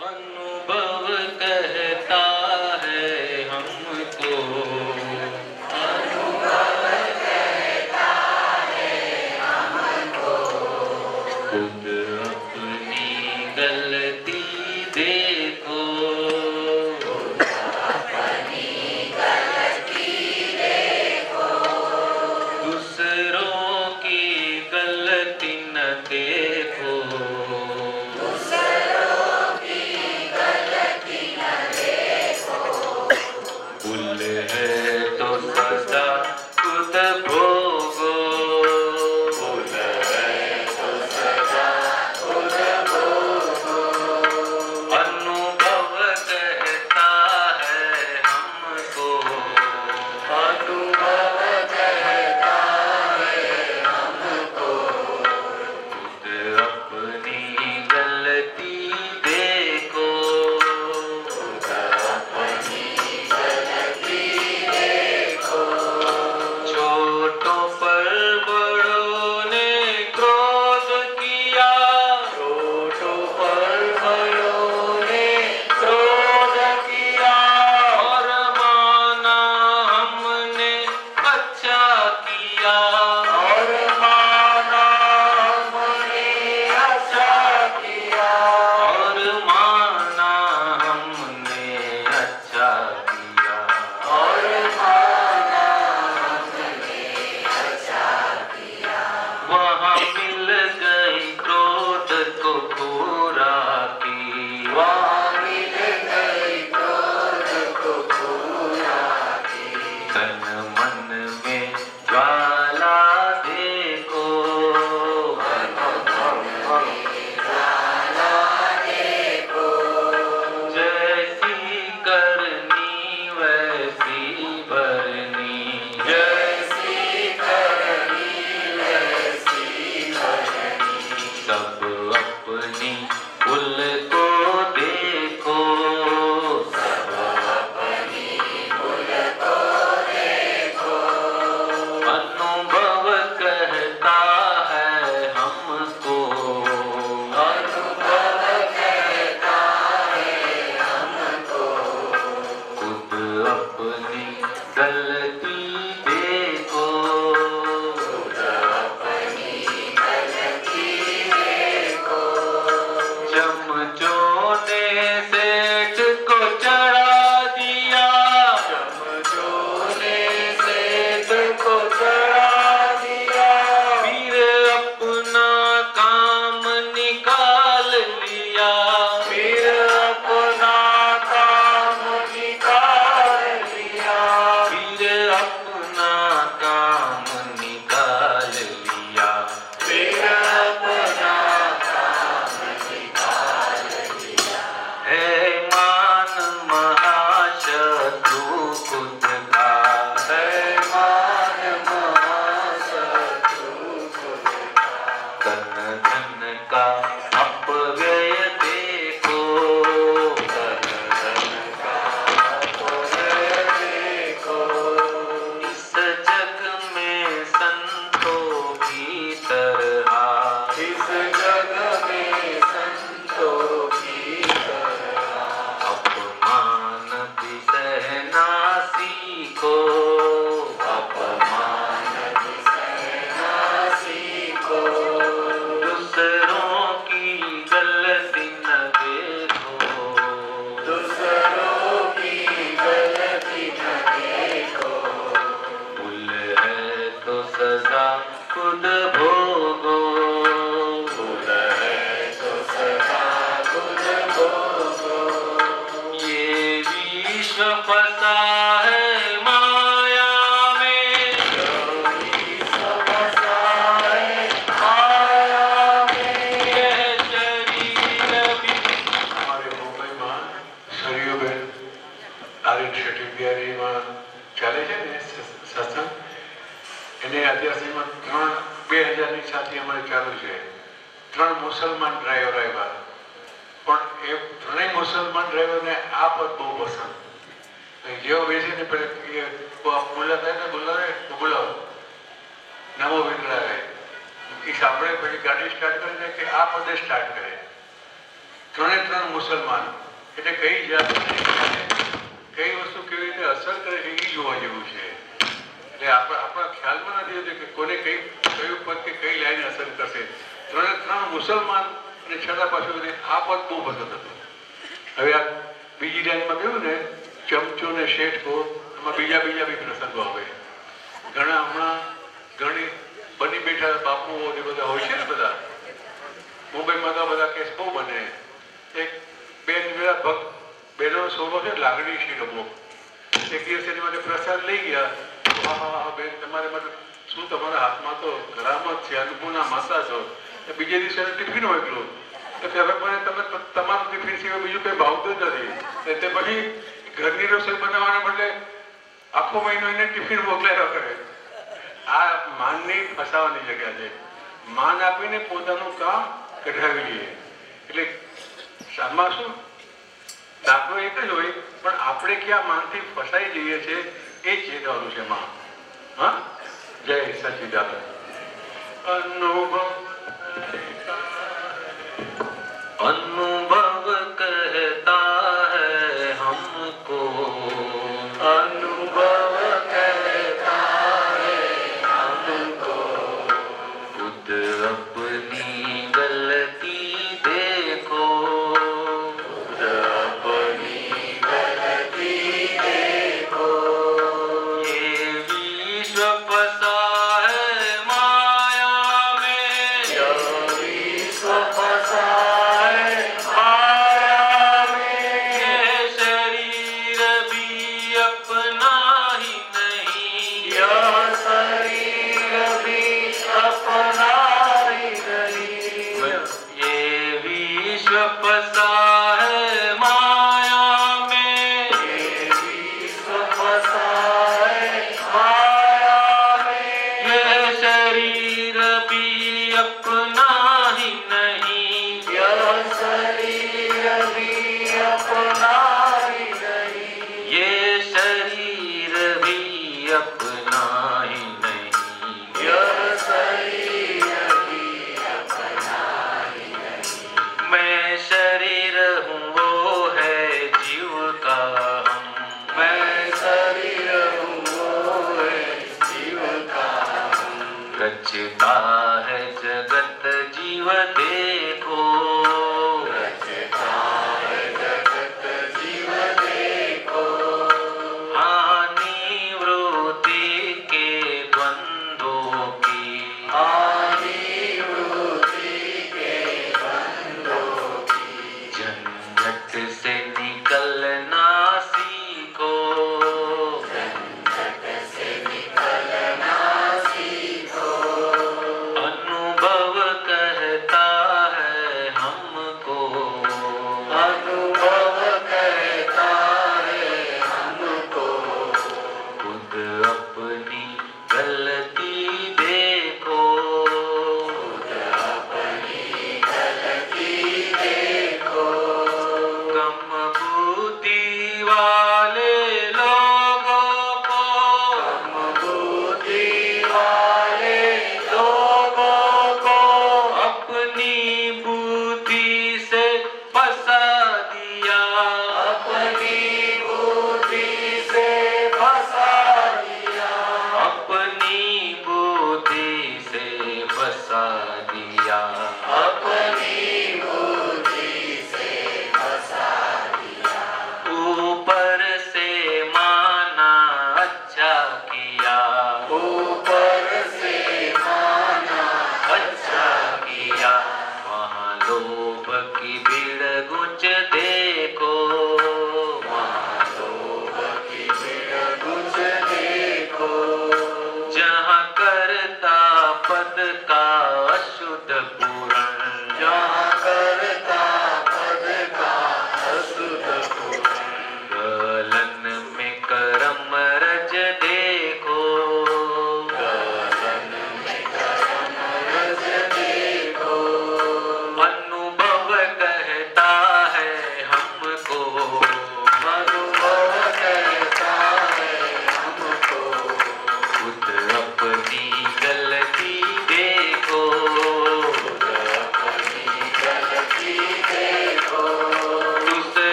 ظنوا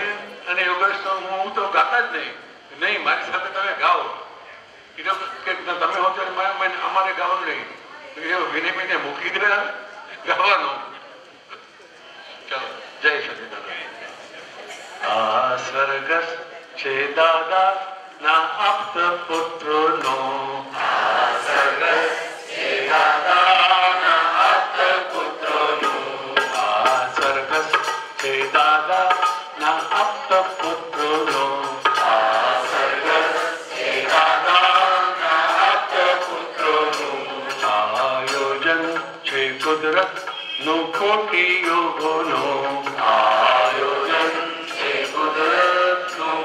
નવીન અને યોગેશ તો હું તો ગાતા જ નહીં. નહીં મારી સાથે તમે ગાઓ. કે તમે હો ત્યારે અમારે ગાવાનું નહીં. એ વિને વિને મૂકી દે ગાવાનું. ચાલો જય સચિદાનંદ. આ સ્વર્ગસ છે દાદા ના આપ્ત પુત્રનો આ નું યોગોનો આયોજન છે કુદરતનું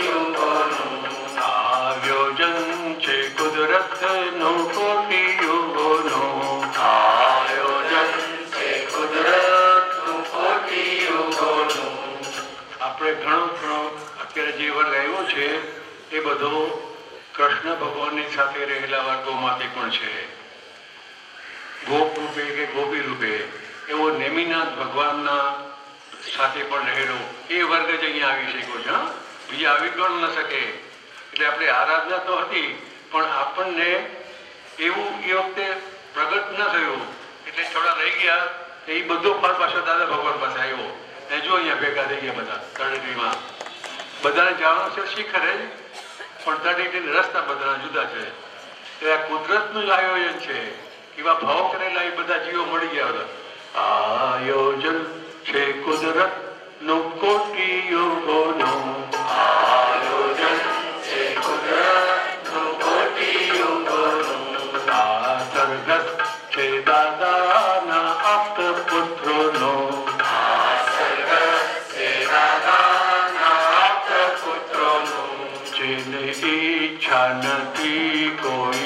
યોગોનું આયોજન છે કુદરતનું યોગોનું આયોજન છે કુદરતનું યોગોનું આપણે ઘણો ઘણો અત્યારે જીવન વર્ગ છે, એ બધો કૃષ્ણ ભગવાનની સાથે રહેલા વર્ગોમાંથી પણ છે. ગોપ રૂપે કે ગોપી રૂપે, એવો નેમિનાથ ભગવાનના સાથે પણ રહેલો. એ વર્ગ જ અહીંયા આવી શક્યો છે? બીજા આવી પણ ન શકે. એટલે આપણે આરાધના તો હતી, પણ આપણને એવું એ વખતે પ્રગટ ન થયું. એટલે થોડા રહી ગયા, એ બધો ફળ પાછો દાદા ભગવાન પાસે આવ્યો. એ જો અહીંયા ભેગા થઈ ગયા બધા, તળેટીમાં. બધાને જાણો છે શિખરે જ, પણ તળેટી રસ્તા બધાના જુદા છે. એટલે આ કુદરતનું જ આયોજન છે. એવા ભાવ કરેલા એ બધા જીવો મળી ગયા હતા. આયોજન છે કુદરતનું કોટી યોગોનું આયોજન છે કુદરતનું કોટી યોગોનું આ સરગસ છે દાદાના આપ્ત પુત્રોનો જેને ઈચ્છા નથી કોઈ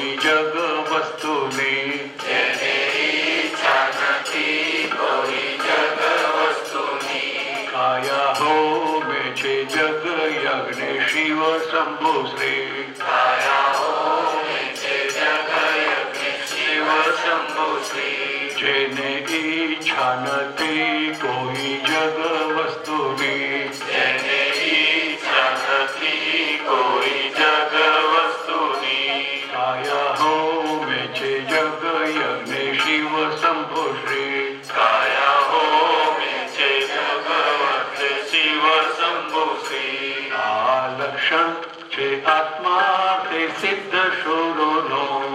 શંભુ શ્રી જેને ઈચ્છા નથી કોઈ જગ છે આત્મા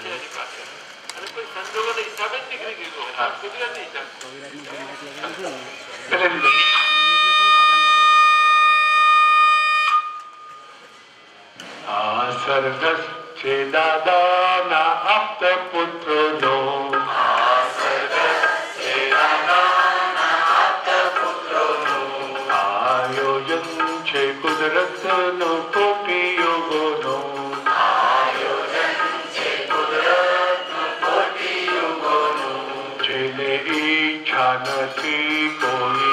చేయాలని కాదు అందుకే సందోగన ఈ సభ డిగ్రీ సర్వశ్రీ దాదా నా అప్త పుత్రులో ఆయోజం చే కుదరతను కోపియో I Kanchi Koli.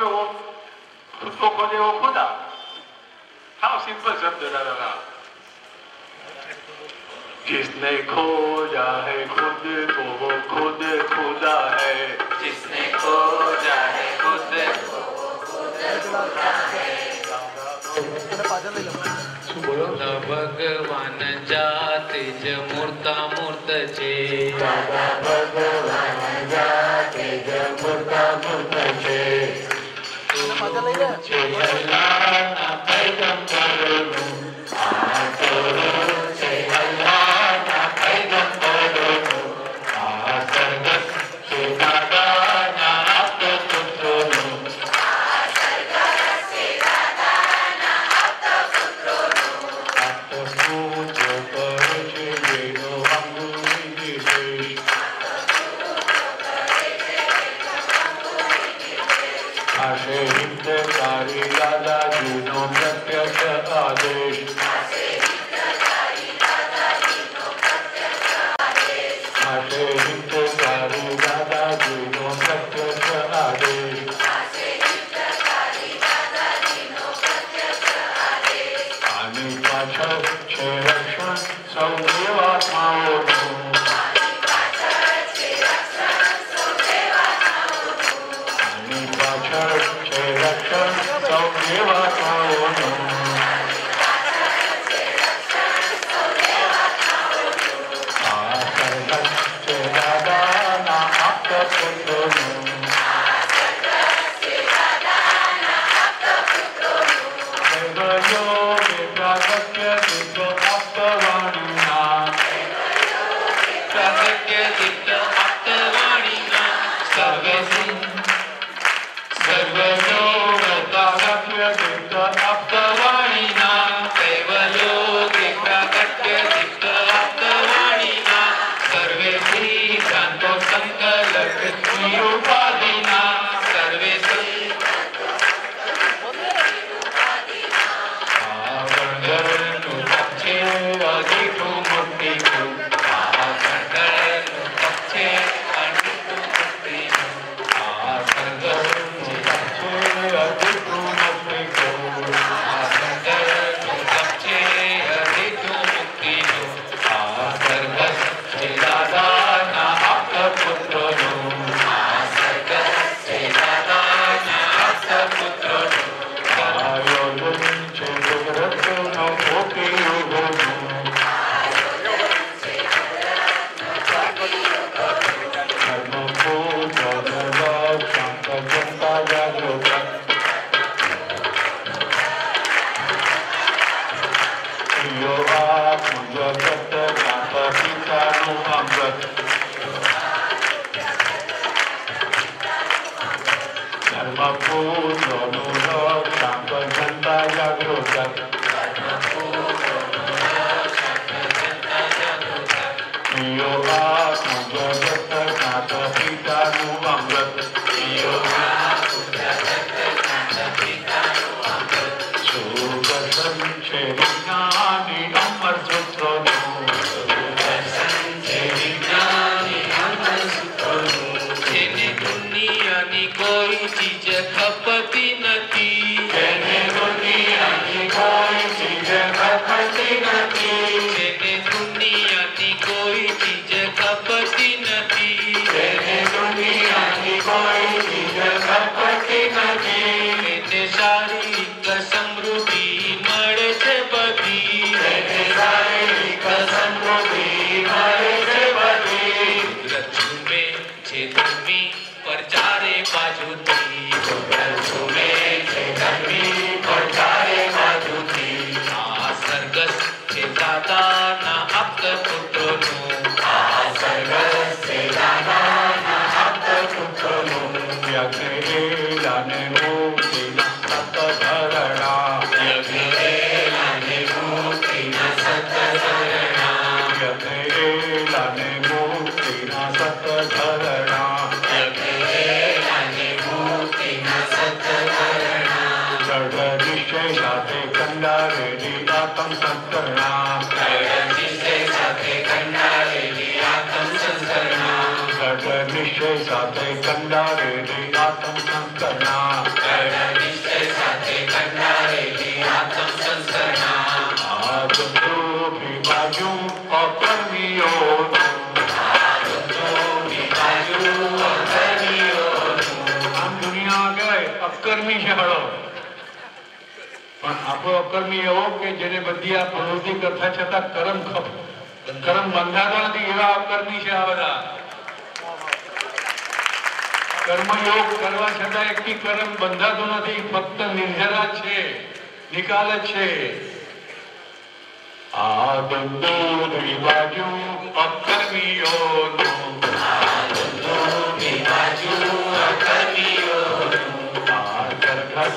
खोजो हो खुद को खोजे हो खुदा। हाँ सिंपल शब्द दादा जिसने खोजा है खुद को वो खुद खुदा है। जिसने खोजा है खुद तो को खुद खुदा है। भगवान जाति ज मूर्ता मूर्त छे भगवान जाति ज मूर्ता मूर्त छे Madalena. અકર્મી એવો કે જેને બધી આ પ્રવૃત્તિ કરતા છતાં કરમ કરમ બંધાતા નથી એવા અકર્મી છે આ બધા. કર્મયોગ કરવા છતાં એકથી કર્મ બંધાતો નથી, ફક્ત નિર્જરા છે, નિકાલ જ છે. આ બંધો બાજુ અકર્મીઓનો આ સરઘસ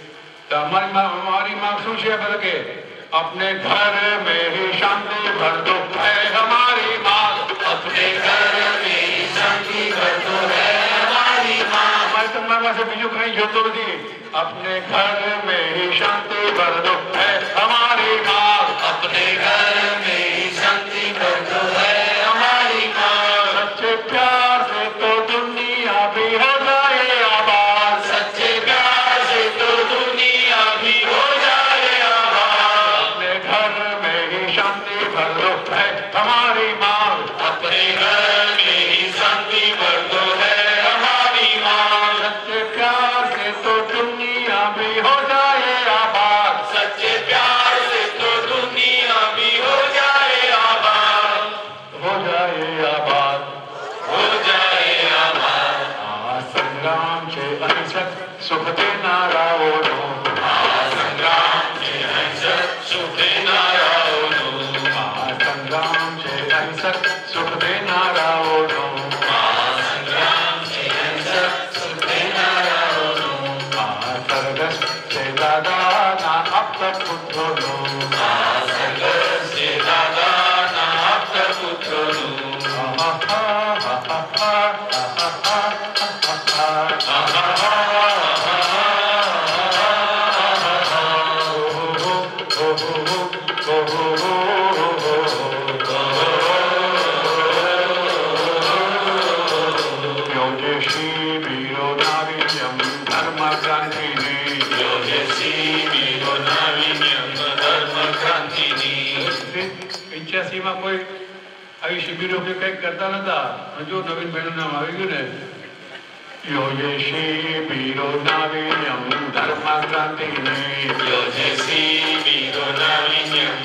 तो हमारी माँ हमारी माँ शू है बोल के अपने घर में ही शांति भर दो है हमारी माँ अपने घर में ही शांति भर दो है हमारी माँ हमारे समाज से बीजू कहीं जो तो अपने घर में ही शांति भर दो है हमारी माँ શિબિરો કે કંઈક કરતા નતા. હજુ નવીનનું નામ આવી ગયું ને યોજેશી બીરો નાવીન્યમ ધર્મક્રાંતિને યોજસી બીરો નાવિન્યમ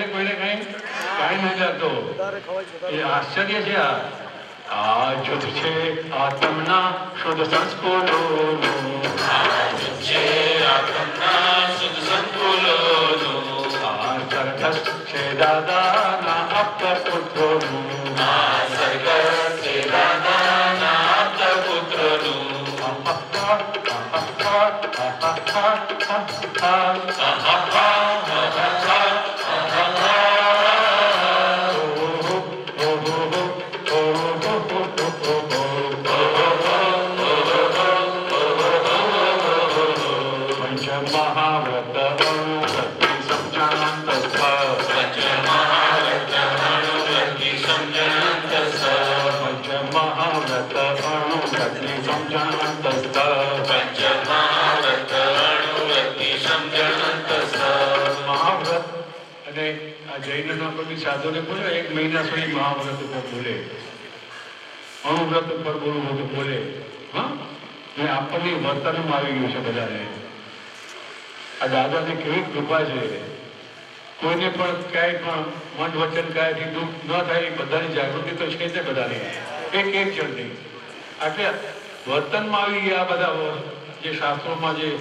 છે કોઈને કઈ કાંઈ નથી લાગતો એ આશ્ચર્ય છે આ આ જુદ છે આત્મના શુદ્ધ સંસ્કૃતોનું આજ છે આત્મના શુભ સંકુલોનું આ સરઘસ છે દાદાના આપતા પુત્રોનું આ સરગસ છે દાદાના આપતા પુત્રોનું પંચમહાવ્રત આ જૈનના કોઈ સાધુને બોલ્યો એક મહિના સુધી મહાવ્રત ઉપર બોલે. અણુવ્રત ઉપર બોલવું બધું બોલે. હા? અને આપણને વર્તનમાં આવી ગયું છે બધાને. આ દાદાની કેવી કૃપા છે. કોઈને પણ ક્યાંય પણ મન વચન કાંઈથી દુઃખ ન થાય એ બધાની જાગૃતિ તો છે જ બધાની. એક એક જણની. એટલે વર્તનમાં આવી ગયા બધા જે શાસ્ત્રોમાં જે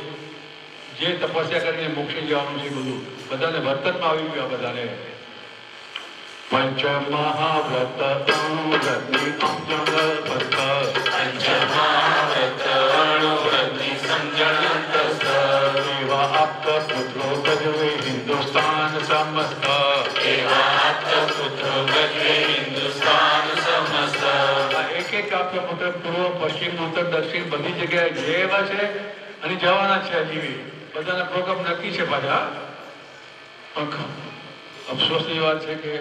જે તપસ્યા કરીને મોક્ષે જવાનું છે બધું. બધાને વર્તનમાં આવી ગયું બધાને. પંચ મહાવ્રત અણુવ્રતની અંજળ પંચમહાવ્રત અણુવ્રતિ સમજણંતસ્થ એવા આપ્ત પુત્રો ગજવે હિન્દુસ્તાન હિન્દુસ્તાન એક એક આપ્ત પુત્ર પૂર્વ, પશ્ચિમ, ઉત્તર, દક્ષિણ બધી જગ્યાએ જેવા છે અને જવાના છે બી બધાના પ્રોગ્રામ નક્કી છે પાછા. અફસોસની વાત છે કે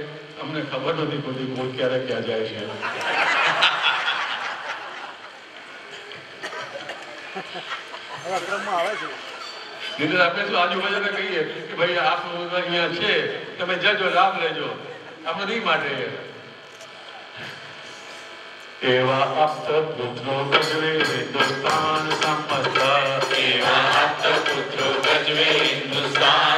અમને ખબર નથી પડતી કોઈ ક્યારે ક્યાં જાય છે. આવા ક્રમમાં આવે છે. નહીં આપણે શું આજુબાજુને કહીએ કે ભાઈ આપ અહીંયા છે તમે જજો લાભ લેજો. આપણે નહીં માટે. એવા આપત પુત્રો ગજવે હિન્દુસ્તાન એવા ગજવે હિન્દુસ્તાન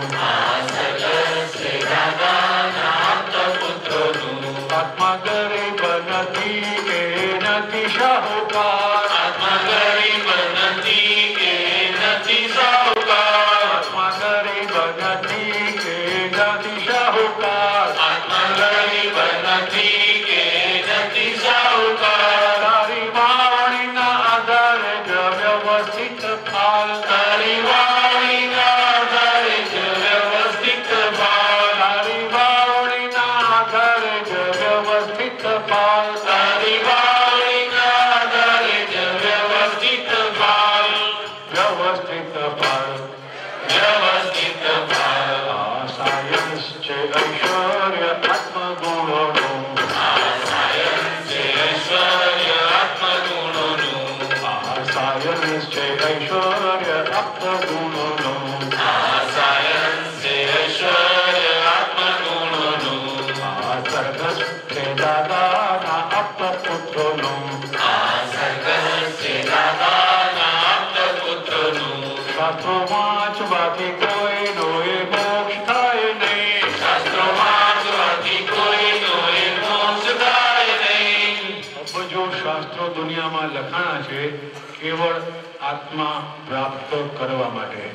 આત્મા પ્રાપ્ત કરવા માટે.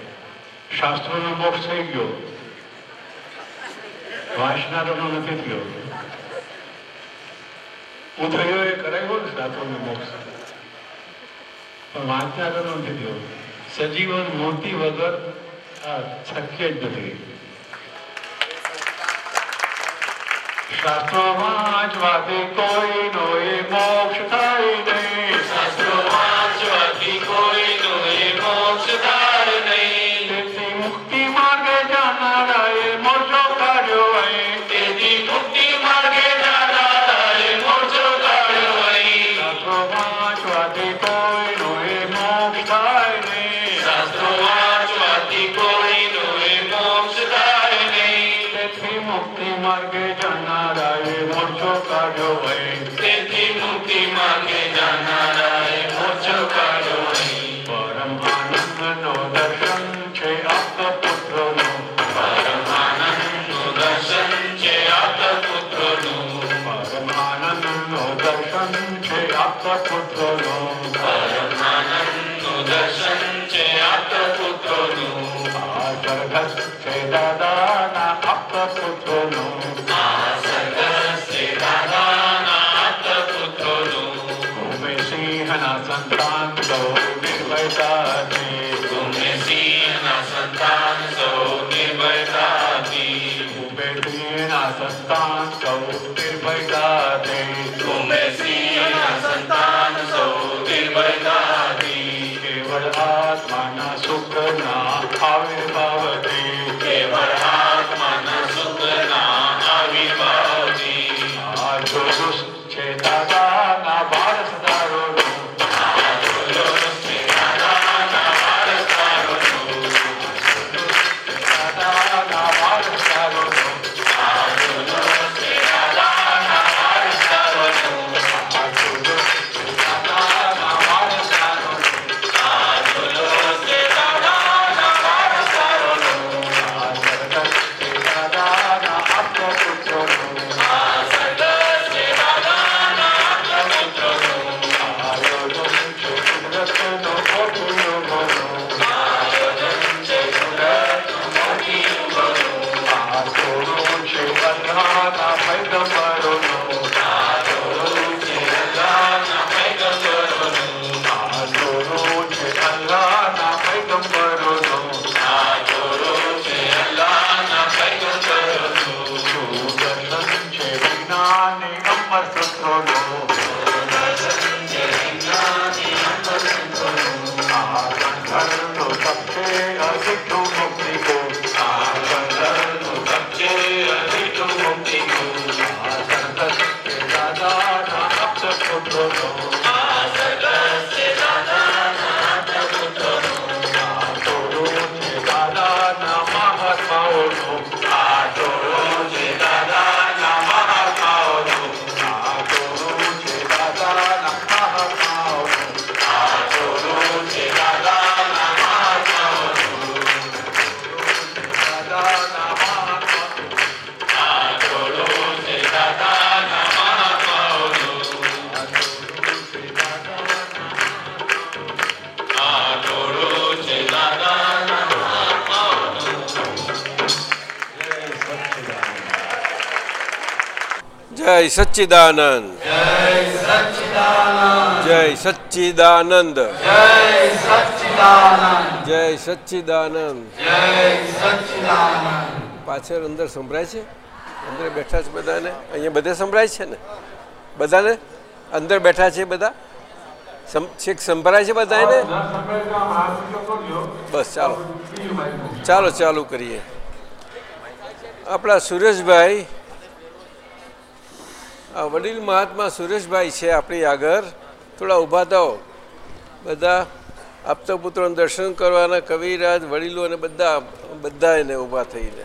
શાસ્ત્રોનો મોક્ષ થઈ ગયો. વાંચનારોનો નથી થયો. હું એ કરાવ્યો ને શાસ્ત્રોનો મોક્ષ. પણ વાંચનારોનો નથી થયો. સજીવન મોતી વગર આ શક્ય જ નથી. શાસ્ત્રોમાં જ વાતે કોઈ નો એ મોક્ષ થાય નહીં. શાસ્ત્રોમાં दर्शन च अत्र पुत्रो ददा જય સચ્ચિદાનંદ. જય સચ્ચિદાનંદ. જય સચ્ચિદાનંદ. પાછળ અંદર સંભળાય છે? અંદર બેઠા છે બધાને? અહીંયા બધે સંભળાય છે ને? બધાને? અંદર બેઠા છે બધા? છેક સંભળાય છે બધાને બસ, ચાલો. ચાલો, ચાલુ કરીએ. આપણા સુરેશભાઈ વડીલ મહાત્મા સુરેશભાઈ છે આપણી આગળ. થોડા ઊભા થાઓ. બધા આપતા પુત્રોને દર્શન કરવાના કવિરાજ વડીલો અને બધા બધા એને ઊભા થઈને.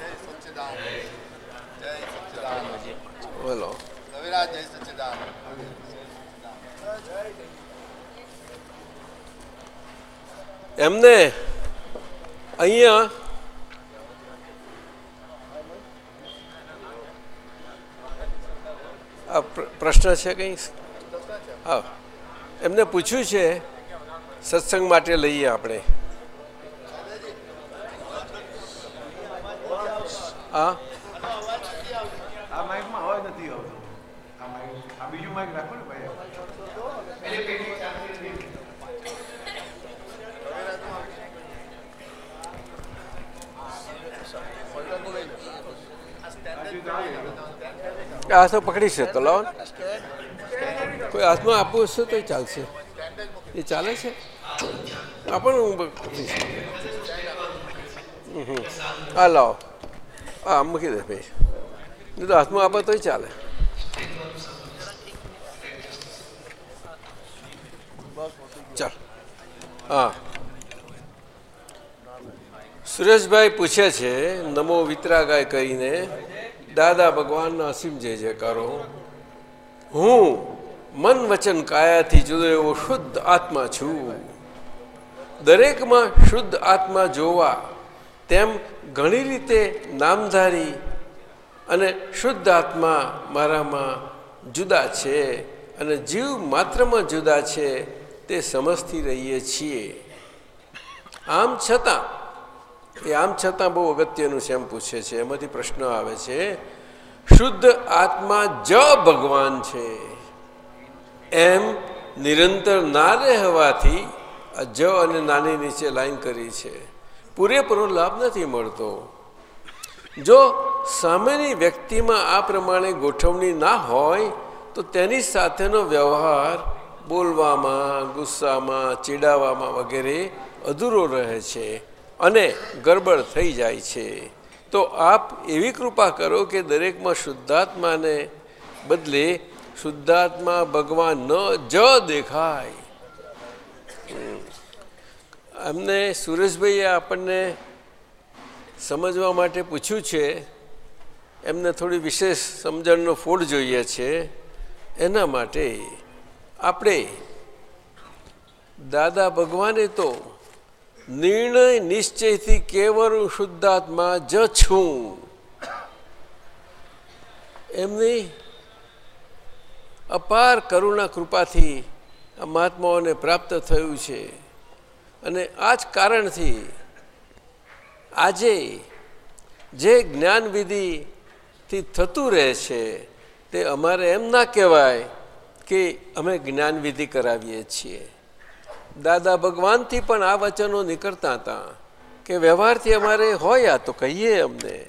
બોલો. એમને અહીંયા આ પ્રશ્ન છે કંઈ? હા. એમને પૂછ્યું છે, સત્સંગ માટે લઈએ આપણે. હા? આ માઇકમાં હોય નથી આવતો. આ માઇક આ બીજું માઇક રાખો ને હાથો પકડી તો લાવો કોઈ હાથમાં આપવું હશે તો ચાલશે. એ ચાલે છે? આ પણ હું પકડીશ. હા. લાવો. હા મૂકી દે ભાઈ. તો હાથમાં આપો તોય ચાલે. ચાલ. હા. સુરેશભાઈ પૂછે છે, નમો વિતરાગાય કરીને દાદા ભગવાનના અસીમ જય જયકારો. હું મન વચન કાયાથી જુદો એવો શુદ્ધ આત્મા છું. દરેકમાં શુદ્ધ આત્મા જોવા તેમ ઘણી રીતે નામધારી અને શુદ્ધ આત્મા મારામાં જુદા છે અને જીવ માત્રમાં જુદા છે તે સમજતી રહીએ છીએ. આમ છતાં એ આમ છતાં બહુ અગત્યનું છે એમ પૂછે છે. એમાંથી પ્રશ્ન આવે છે, શુદ્ધ આત્મા જ ભગવાન છે? એમ નિરંતર ના રહેવાથી જ અને નાની નીચે લાઈન કરી છે. પૂરેપૂરો લાભ નથી મળતો. જો સામેની વ્યક્તિમાં આ પ્રમાણે ગોઠવણી ના હોય, તો તેની સાથેનો વ્યવહાર બોલવામાં, ગુસ્સામાં ચીડાવવામાં વગેરે અધૂરો રહે છે. અને ગડબડ થઈ જાય છે. તો આપ એવી કૃપા કરો કે દરેકમાં શુદ્ધાત્માને બદલે શુદ્ધાત્મા ભગવાન ન જ દેખાય. અમને સુરેશભાઈએ આપણને સમજવા માટે પૂછ્યું છે, એમને થોડી વિશેષ સમજણનો ફોડ જોઈએ છે. એના માટે આપણે દાદા ભગવાને તો નિર્ણય નિશ્ચયથી કેવળ શુદ્ધાત્મા જ છું. એમની અપાર કરુણા કૃપાથી આ મહાત્માઓને પ્રાપ્ત થયું છે. અને આ જ કારણથી આજે જે જ્ઞાનવિધિથી થતું રહે છે તે અમારે એમ ના કહેવાય કે અમે જ્ઞાનવિધિ કરાવીએ છીએ. દાદા ભગવાનથી પણ આ વચનો નીકળતા હતા કે વ્યવહારથી અમારે હોય આ તો કહીએ અમને.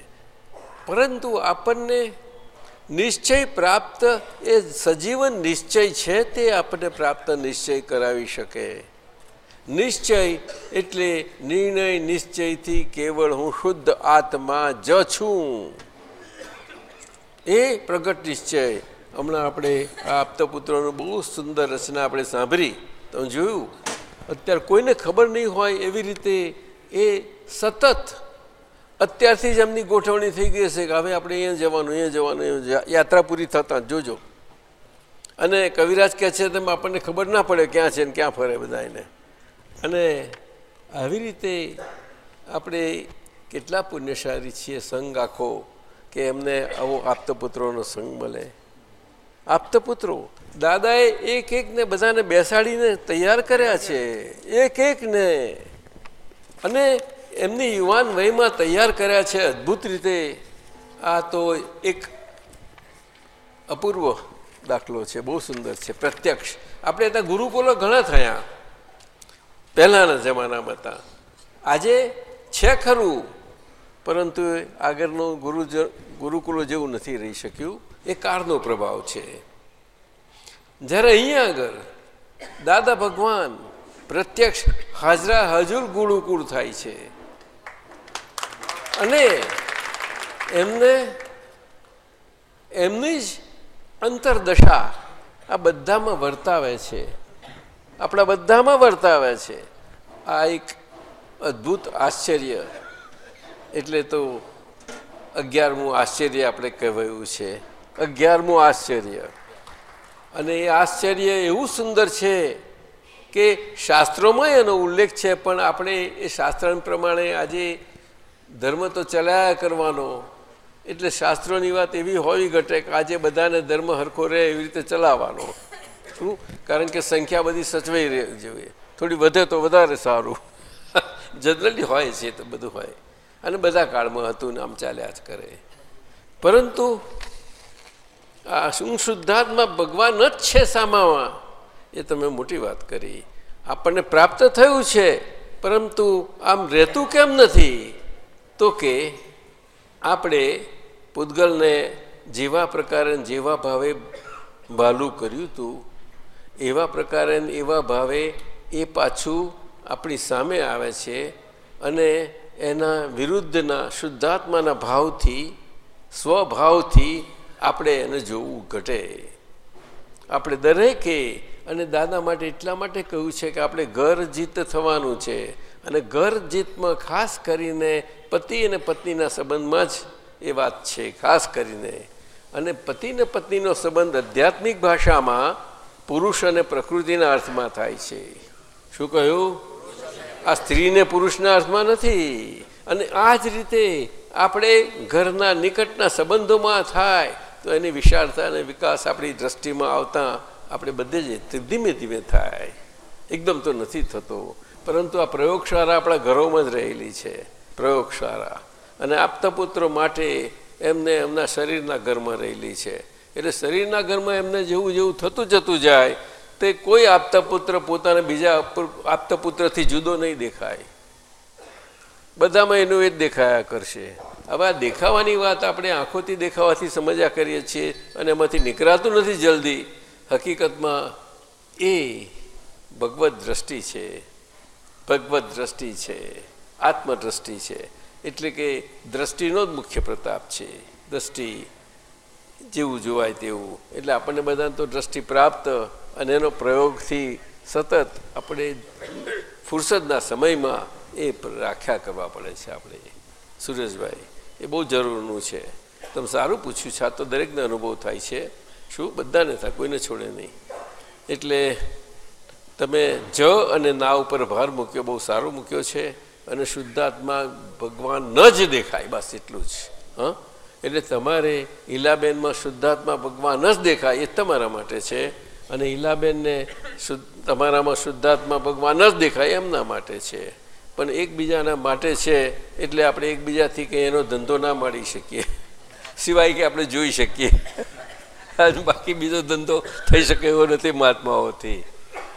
પરંતુ આપણને નિશ્ચય પ્રાપ્ત એ સજીવન નિશ્ચય છે તે આપણને પ્રાપ્ત નિશ્ચય કરાવી શકે. નિશ્ચય એટલે નિર્ણય નિશ્ચયથી કેવળ હું શુદ્ધ આત્મા જ છું. એ પ્રગટ નિશ્ચય. હમણાં આપણે આ આપતપુત્રોનું બહુ સુંદર રચના આપણે સાંભળી. તમે જોયું? અત્યારે કોઈને ખબર નહીં હોય એવી રીતે એ સતત અત્યારથી જ એમની ગોઠવણી થઈ ગઈ હશે કે હવે આપણે અહીંયા જવાનું અહીંયા જવાનું યાત્રા પૂરી થતા જોજો. અને કવિરાજ કહે છે તેમ આપણને ખબર ના પડે ક્યાં છે ને ક્યાં ફરે બધા એને અને આવી રીતે આપણે કેટલા પુણ્યશાળી છીએ, સંઘ આખો, કે એમને આવો આપતપુત્રોનો સંઘ મળે. આપતપુત્રો, દાદાએ એક એકને બધાને બેસાડીને તૈયાર કર્યા છે. એક એકને. અને એમની યુવાન વયમાં તૈયાર કર્યા છે અદ્ભુત રીતે. આ તો એક અપૂર્વ દાખલો છે, બહુ સુંદર છે, પ્રત્યક્ષ. આપણે ત્યાં ગુરુકુલો ઘણા થયા. પહેલાંના જમાનામાં હતા આજે છે ખરું. પરંતુ આગળનું ગુરુ ગુરુકુલો જેવું નથી રહી શક્યું. એ કાળનો પ્રભાવ છે. જ્યારે અહીંયા આગળ દાદા ભગવાન પ્રત્યક્ષ હાજરા હજુર ગુરુકુળ થાય છે. અને એમને, એમની જ અંતરદશા આ બધામાં વર્તાવે છે. આપણા બધામાં વર્તાવે છે. આ એક અદ્ભુત આશ્ચર્ય. એટલે તો અગિયારમું આશ્ચર્ય આપણે કહેવાયું છે. અગિયારમું આશ્ચર્ય. અને એ આશ્ચર્ય એવું સુંદર છે કે શાસ્ત્રોમાં એનો ઉલ્લેખ છે, પણ આપણે એ શાસ્ત્ર પ્રમાણે આજે ધર્મ તો ચલાયા કરવાનો. એટલે શાસ્ત્રોની વાત એવી હોવી ઘટે કે આજે બધાને ધર્મ હરખો રહે એવી રીતે ચલાવવાનો. શું? કારણ કે સંખ્યા બધી સચવાઈ જોઈએ થોડી વધે તો વધારે સારું. જનરલી હોય છે તો બધું હોય. અને બધા કાળમાં હતું ને આમ ચાલ્યા જ કરે. પરંતુ આ શું શુદ્ધાત્મા ભગવાન જ છે સામામાં? એ તમે મોટી વાત કરી. આપણને પ્રાપ્ત થયું છે, પરંતુ આમ રહેતું કેમ નથી? તો કે આપણે પૂતગલને જેવા પ્રકારે, જેવા ભાવે ભાલું કર્યું હતું એવા પ્રકારે એવા ભાવે એ પાછું આપણી સામે આવે છે અને એના વિરુદ્ધના શુદ્ધાત્માના ભાવથી, સ્વભાવથી આપણે એને જોવું ઘટે. આપણે દરેકે અને દાદા માટે એટલા માટે કહ્યું છે કે આપણે ઘર જીત થવાનું છે અને ઘર જીતમાં ખાસ કરીને પતિ અને પત્નીના સંબંધમાં જ એ વાત છે, ખાસ કરીને. અને પતિ અને પત્નીનો સંબંધ આધ્યાત્મિક ભાષામાં પુરુષ અને પ્રકૃતિના અર્થમાં થાય છે. શું કહ્યું? આ સ્ત્રીને પુરુષના અર્થમાં નથી. અને આ જ રીતે આપણે ઘરના નિકટના સંબંધોમાં થાય તો એની વિશાળતા અને વિકાસ આપણી દ્રષ્ટિમાં આવતા આપણે બધે જ ધીમે ધીમે થાય. એકદમ તો નથી થતો. પરંતુ આ પ્રયોગશાળા આપણા ઘરોમાં જ રહેલી છે. પ્રયોગશાળા. અને આપતા માટે એમને એમના શરીરના ઘરમાં રહેલી છે. એટલે શરીરના ઘરમાં એમને જેવું જેવું થતું જતું જાય, તે કોઈ આપતા પુત્ર પોતાના બીજા આપતા પુત્રથી જુદો નહીં દેખાય. બધામાં એનું એ જ દેખાયા કરશે. હવે આ દેખાવાની વાત આપણે આંખોથી દેખાવાથી સમજ્યા કરીએ છીએ અને એમાંથી નીકળાતું નથી જલ્દી. હકીકતમાં એ ભગવત દ્રષ્ટિ છે. ભગવત દ્રષ્ટિ છે. આત્મદ્રષ્ટિ છે. એટલે કે દ્રષ્ટિનો જ મુખ્ય પ્રતાપ છે. દ્રષ્ટિ જેવું જોવાય તેવું. એટલે આપણને બધાને તો દ્રષ્ટિ પ્રાપ્ત અને એનો પ્રયોગથી સતત આપણે ફુરસદના સમયમાં એ રાખ્યા કરવા પડે છે આપણે. સુરેશભાઈ, એ બહુ જરૂરનું છે. તમે સારું પૂછ્યું છે, આ તો દરેકને અનુભવ થાય છે. શું? બધાને થાય, કોઈને છોડે નહીં. એટલે તમે જ અને ના ઉપર ભાર મૂક્યો, બહુ સારો મૂક્યો છે અને શુદ્ધાત્મા ભગવાન ન જ દેખાય, બસ એટલું જ. હં? એટલે તમારે ઈલાબેનમાં શુદ્ધાત્મા ભગવાન જ દેખાય એ તમારા માટે છે અને ઈલાબેનને તમારામાં શુદ્ધાત્મા ભગવાન જ દેખાય એમના માટે છે. પણ એકબીજાના માટે છે એટલે આપણે એકબીજાથી કંઈ એનો ધંધો ના માણી શકીએ. સિવાય કે આપણે જોઈ શકીએ. બાકી બીજો ધંધો થઈ શકે એવો નથી મહાત્માઓથી.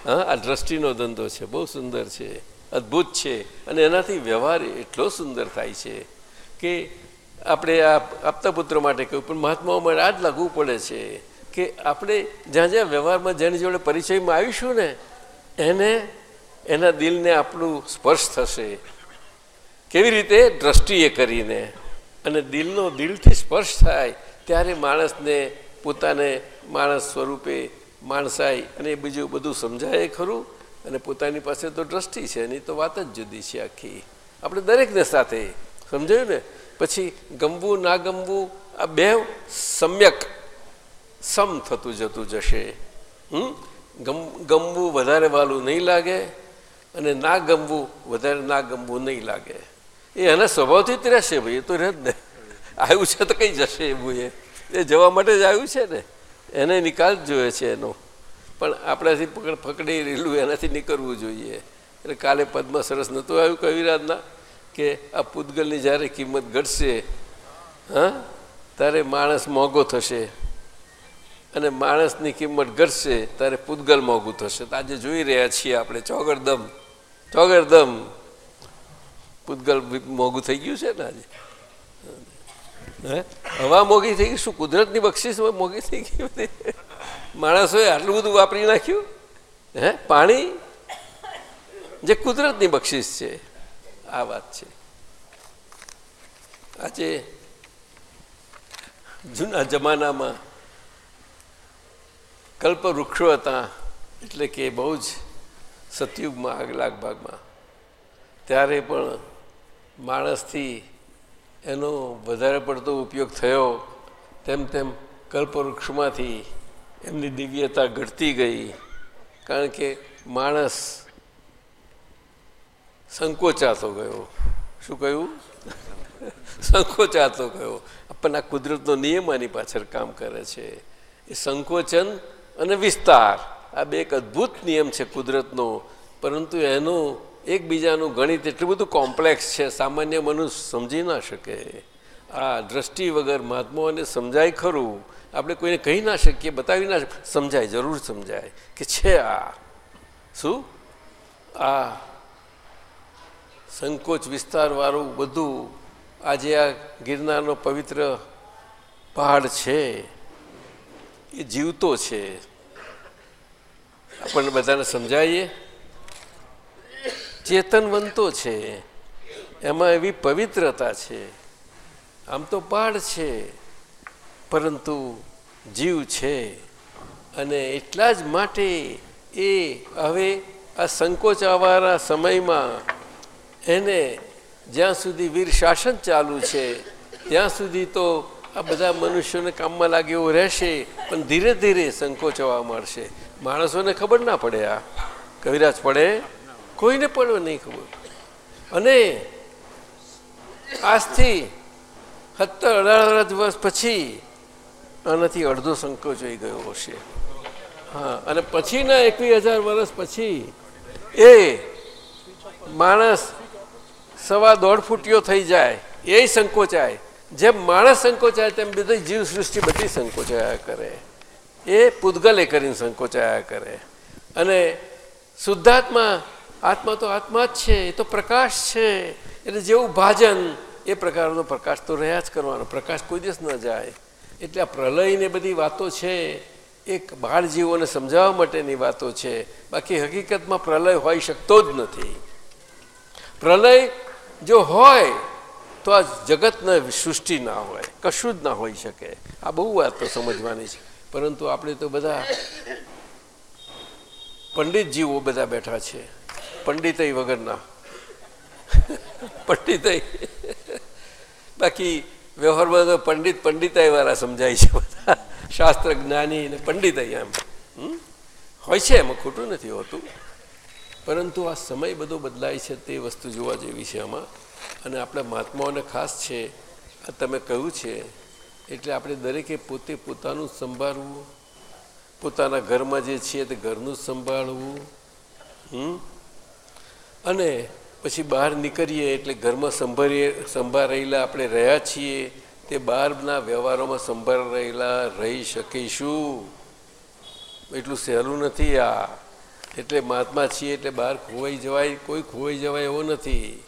હા, આ દ્રષ્ટિનો ધંધો છે. બહુ સુંદર છે. અદ્ભુત છે. અને એનાથી વ્યવહાર એટલો સુંદર થાય છે કે આપણે આ આપતા પુત્ર માટે કહ્યું, પણ મહાત્માઓ માટે આ જ લાગવું પડે છે કે આપણે જ્યાં જ્યાં વ્યવહારમાં જેની જોડે પરિચયમાં આવીશું ને, એને એના દિલને આપણું સ્પર્શ થશે. કેવી રીતે? દ્રષ્ટિએ કરીને. અને દિલનો દિલથી સ્પર્શ થાય ત્યારે માણસને પોતાને માણસ સ્વરૂપે માણસાઈ અને બીજું બધું સમજાય ખરું. અને પોતાની પાસે તો દ્રષ્ટિ છે, એની તો વાત જ જુદી છે આખી. આપણે દરેકને સાથે, સમજાયું ને? પછી ગમવું, ના ગમવું, આ બે સમ્યક સમ થતું જતું જશે. હમ? ગમ, ગમવું વધારે વાલું નહીં લાગે. અને ના ગમવું, વધારે ના ગમવું નહીં લાગે. એ એના સ્વભાવથી જ રહેશે ભાઈ, એ તો રહે જ ને. આવ્યું છે તો કઈ જશે એવું એ. એ જવા માટે જ આવ્યું છે ને. એને નિકાલ જ જોઈએ છે એનો. પણ આપણાથી પકડ, પકડી રહેલું એનાથી નીકળવું જોઈએ. એટલે કાલે પદમાં સરસ નહોતું આવ્યું કવિરાજના કે આ પૂતગલની જ્યારે કિંમત ઘટશે, હા, ત્યારે માણસ મોંઘો થશે. અને માણસની કિંમત ઘટશે, ત્યારે પૂતગલ મોંઘું થશે. તો આજે જોઈ રહ્યા છીએ આપણે ચોગરદમ. ચોગરદમ પૂતગલ મોંઘું થઈ ગયું છે ને આજે. હવા મોંઘી થઈ ગઈ, શું કુદરતની બક્ષિસ મોંઘી થઈ ગઈ બધી? માણસોએ આટલું બધું વાપરી નાખ્યું? હે? પાણી? જે કુદરતની બક્ષિસ છે, આ વાત છે. આજે જૂના જમાનામાં કલ્પ વૃક્ષો હતા, એટલે કે બહુ જ સતયુગમાં આગલા ભાગમાં ત્યારે પણ માણસથી એનો વધારે પડતો ઉપયોગ થયો, તેમ તેમ કલ્પવૃક્ષમાંથી એમની દિવ્યતા ઘટતી ગઈ. કારણ કે માણસ સંકોચાતો ગયો. શું કહ્યું? સંકોચાતો ગયો. આ કુદરતનો નિયમ આની પાછળ કામ કરે છે. એ સંકોચન અને વિસ્તાર. આ બે એક અદ્ભુત નિયમ છે કુદરતનો, પરંતુ એનું એકબીજાનું ગણિત એટલું બધું કોમ્પ્લેક્સ છે, સામાન્ય મનુષ્ય સમજી ના શકે. આ દ્રષ્ટિ વગર મહાત્માઓને સમજાય ખરું. આપણે કોઈને કહી ના શકીએ, બતાવી ના સમજાય, જરૂર સમજાય કે છે આ. શું? આ સંકોચ વિસ્તારવાળું બધું આજે આ ગિરનારનો પવિત્ર પહાડ છે. એ જીવતો છે. આપણને બધાને સમજાવીએ? ચેતનવંતો છે. એમાં એવી પવિત્રતા છે. આમ તો પાડ છે, પરંતુ જીવ છે. અને એટલા જ માટે એ હવે આ સંકોચાવાળા સમયમાં એને જ્યાં સુધી વીર શાસન ચાલુ છે, ત્યાં સુધી તો આ બધા મનુષ્યોને કામમાં લાગે એવું રહેશે, પણ ધીરે ધીરે સંકોચવા મળશે. માણસોને ખબર ના પડે આ. કવિરાજ પડે, કોઈને પણ નહીં ખબર. અને આજથી સત્તર, અઢાર દિવસ પછી આનાથી અડધો સંકોચાઈ ગયો હશે. હા, અને પછીના એકવીસ હજાર વર્ષ પછી એ માણસ સવા દોઢ ફૂટીઓ થઈ જાય, એ સંકોચાય જેમ માણસ સંકોચાય તેમ બધી જીવ સૃષ્ટિ બધી સંકોચાયા કરે. એ પૂતગલે કરીને સંકોચાયા કરે. અને શુદ્ધાત્મા, આત્મા તો આત્મા જ છે, એ તો પ્રકાશ છે. એટલે જેવું ભાજન, એ પ્રકારનો પ્રકાશ તો રહ્યા જ કરવાનો. પ્રકાશ કોઈ દિવસ ન જાય. એટલે આ પ્રલયને બધી વાતો છે, એક બાળ જીવોને સમજાવવા માટેની વાતો છે. બાકી હકીકતમાં પ્રલય હોઈ શકતો જ નથી. પ્રલય જો હોય, તો આ જગતના સૃષ્ટિ ના હોય, કશું જ ના હોઈ શકે. આ બહુ વાત સમજવાની છે. પરંતુ આપણે તો બધા પંડિત જીવો બધા બેઠા છે. પંડિતય વગરના. પંડિતય. બાકી વ્યવહારમાં તો પંડિત પંડિતાઈ વાળા સમજાય છે બધા. શાસ્ત્ર જ્ઞાની ને પંડિતાઈ એમ. હોય છે એમાં ખોટું નથી હોતું. પરંતુ આ સમય બધો બદલાય છે તે વસ્તુ જોવા જેવી છે આમાં. અને આપણા મહાત્માઓને ખાસ છે. આ તમે કહ્યું છે એટલે આપણે દરેકે પોતે પોતાનું સંભાળવું. પોતાના ઘરમાં જે છીએ તે ઘરનું સંભાળવું. અને પછી બહાર નીકળીએ એટલે ઘરમાં સંભાળીએ સંભાળ રહેલા આપણે રહ્યા છીએ તે બહારના વ્યવહારોમાં સંભાળ રહેલા રહી શકીશું. એટલું સહેલું નથી આ. એટલે મહાત્મા છીએ એટલે બહાર ખોવાઈ જવાય, કોઈ ખોવાઈ જવાય એવો નથી.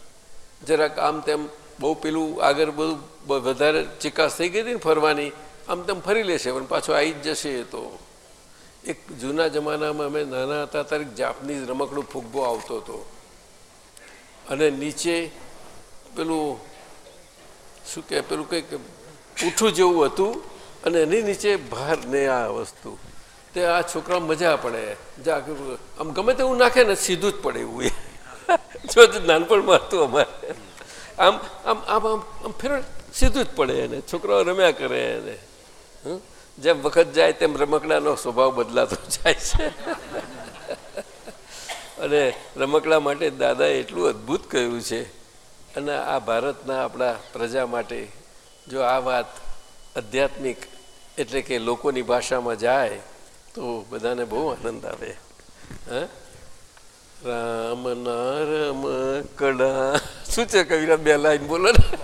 જરાક આમ તેમ બહુ પેલું આગળ બધું વધારે ચિકાસ થઈ ગઈ હતી ને ફરવાની, આમ તેમ ફરી લેશે, પણ પાછો આવી જ જશે તો. એક જૂના જમાનામાં અમે નાના હતા ત્યારે જાપનીઝ રમકડું ફુગ્ગો આવતો હતો. અને નીચે પેલું, શું કહે પેલું કંઈક પૂઠું જેવું હતું, અને એની નીચે બહાર ને આ વસ્તુ. તે આ છોકરા મજા પડે. જા આમ ગમે તેવું નાખે ને સીધું જ પડે એવું એ. જો નાનપણમાં હતું અમારે. આમ આમ આમ આમ આમ ફેર સીધું જ પડે એને. છોકરાઓ રમ્યા કરે એને. જેમ વખત જાય તેમ રમકડાનો સ્વભાવ બદલાતો જાય છે. અને રમકડા માટે દાદાએ એટલું અદ્ભુત કહ્યું છે. અને આ ભારતના આપણા પ્રજા માટે જો આ વાત આધ્યાત્મિક એટલે કે લોકોની ભાષામાં જાય, તો બધાને બહુ આનંદ આવે. હા? રામ, નારમ કડા શું છે કવિરા બે લાઈન બોલો ને?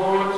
Lord.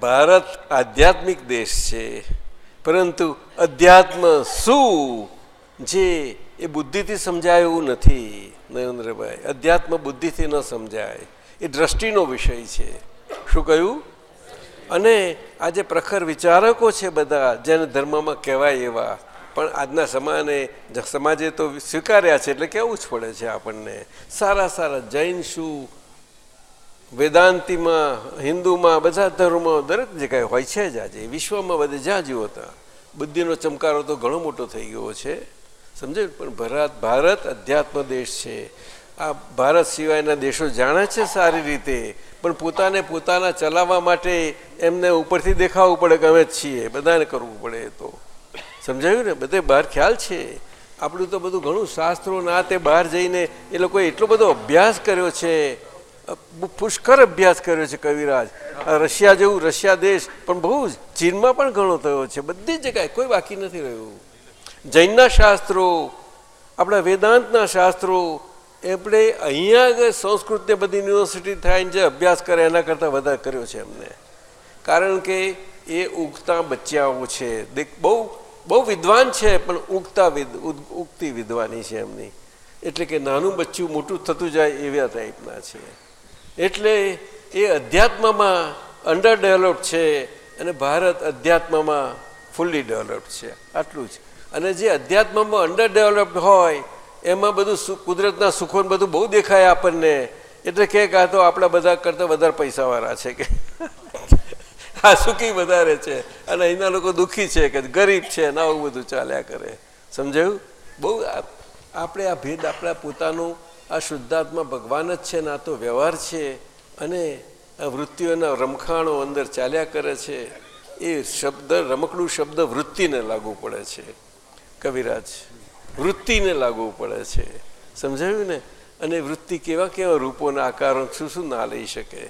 ભારત આધ્યાત્મિક દેશ છે. પરંતુ અધ્યાત્મ શું? જે એ બુદ્ધિથી સમજાય એવું નથી, નરેન્દ્રભાઈ. અધ્યાત્મ બુદ્ધિથી ન સમજાય. એ દ્રષ્ટિનો વિષય છે. શું કહ્યું? અને આજે પ્રખર વિચારકો છે બધા, જેને ધર્મમાં કહેવાય એવા, પણ આજના સમાને સમાજે તો સ્વીકાર્યા છે, એટલે કેવું જ પડે છે આપણને. સારા સારા જૈન શું વેદાંતિમાં, હિન્દુમાં, બધા ધર્મો દરેક જગ્યાએ હોય છે જ આજે. વિશ્વમાં બધે જ્યાં જુઓ ત્યાં. બુદ્ધિનો ચમકારો તો ઘણો મોટો થઈ ગયો છે. સમજે? પણ ભારત ભારત અધ્યાત્મ દેશ છે. આ ભારત સિવાયના દેશો જાણે છે સારી રીતે, પણ પોતાને પોતાના ચલાવવા માટે એમને ઉપરથી દેખાવું પડે કે અમે જ છીએ. બધાને કરવું પડે તો. સમજાયું ને? બધે બહાર ખ્યાલ છે. આપણું તો બધું ઘણું શાસ્ત્રો ના તે બહાર જઈને એ લોકોએ એટલો બધો અભ્યાસ કર્યો છે. પુષ્કર અભ્યાસ કર્યો છે કવિરાજ. રશિયા જેવું રશિયા દેશ, પણ બહુ ચીનમાં પણ ઘણો થયો છે. બધી જગ્યાએ કોઈ બાકી નથી રહ્યું. જૈનના શાસ્ત્રો, આપણા વેદાંતના શાસ્ત્રો, એમણે અહીંયા આગળ સંસ્કૃતને બધી યુનિવર્સિટી થાય જે અભ્યાસ કરે, એના કરતાં વધારે કર્યો છે એમને. કારણ કે એ ઉગતા બચ્ચાઓ છે. બહુ બહુ વિદ્વાન છે, પણ ઉગતા ઉગતી વિદ્વાની છે એમની. એટલે કે નાનું બચ્ચું મોટું થતું જાય એવા ટાઈપના છે. એટલે એ અધ્યાત્મમાં અંડર ડેવલપ છે અને ભારત અધ્યાત્મમાં ફૂલ્લી ડેવલપ છે. આટલું જ. અને જે અધ્યાત્મમાં અંડર ડેવલપ્ડ હોય, એમાં બધું કુદરતના સુખોને બધું બહુ દેખાય આપણને. એટલે કે આ તો આપણા બધા કરતાં વધારે પૈસાવાળા છે કે. આ સુખી વધારે છે. અને અહીંના લોકો દુઃખી છે કે ગરીબ છે ને આવું બધું ચાલ્યા કરે. સમજાયું? બહુ આપણે આ ભેદ આપણા પોતાનું આ શુદ્ધાત્મા ભગવાન જ છે ને આ તો વ્યવહાર છે. અને આ વૃત્તિઓના રમખાણો અંદર ચાલ્યા કરે છે. એ શબ્દ, રમકડું શબ્દ વૃત્તિને લાગુ પડે છે. કવિરાજ, વૃત્તિને લાગુ પડે છે. સમજાયું ને? અને વૃત્તિ કેવા કેવા રૂપોના આકારો શું શું ના લઈ શકે?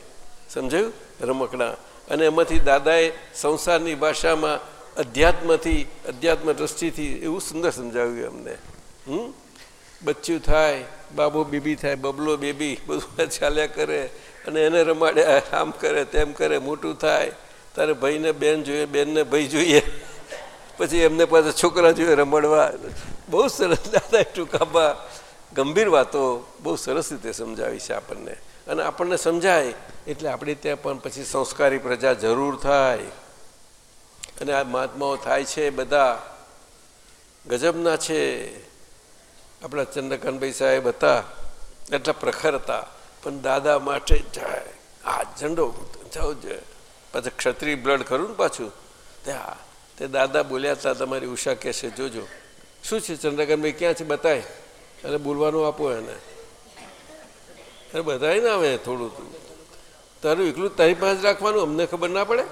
સમજાયું? રમકડા. અને એમાંથી દાદાએ સંસારની ભાષામાં અધ્યાત્મથી, અધ્યાત્મ દ્રષ્ટિથી એવું સુંદર સમજાવ્યું અમને હમ? બચ્ચું થાય બાબો બીબી થાય, બબલો બેબી, બધું ચાલ્યા કરે અને એને રમાડ્યા આમ કરે, તેમ કરે, મોટું થાય. તારે ભાઈને બેન જોઈએ, બેનને ભાઈ જોઈએ. પછી એમને પાસે છોકરા જોઈએ રમાડવા. બહુ સરસ, દાદા ટૂંકામાં ગંભીર વાતો બહુ સરસ રીતે સમજાવી છે આપણને. અને આપણને સમજાય, એટલે આપણે ત્યાં પણ પછી સંસ્કારી પ્રજા જરૂર થાય. અને આ મહાત્માઓ થાય છે બધા. ગજબના છે. આપણા ચંદ્રકાંતભાઈ સાહેબ હતા, એટલા પ્રખર હતા, પણ દાદા માટે જાય. આ ઝંડો જાઓ જ. પાછું ક્ષત્રિય બ્લડ ખરું ને પાછું? ત્યાં તે દાદા બોલ્યા હતા, તમારી ઉષા કહે છે, જોજો. શું છે ચંદ્રકાંતભાઈ, ક્યાં છે? બતાય. અને બોલવાનું આપો એને. અરે બધાય ને આવે થોડું તારું એકલું તારી પાસે રાખવાનું, અમને ખબર ના પડે?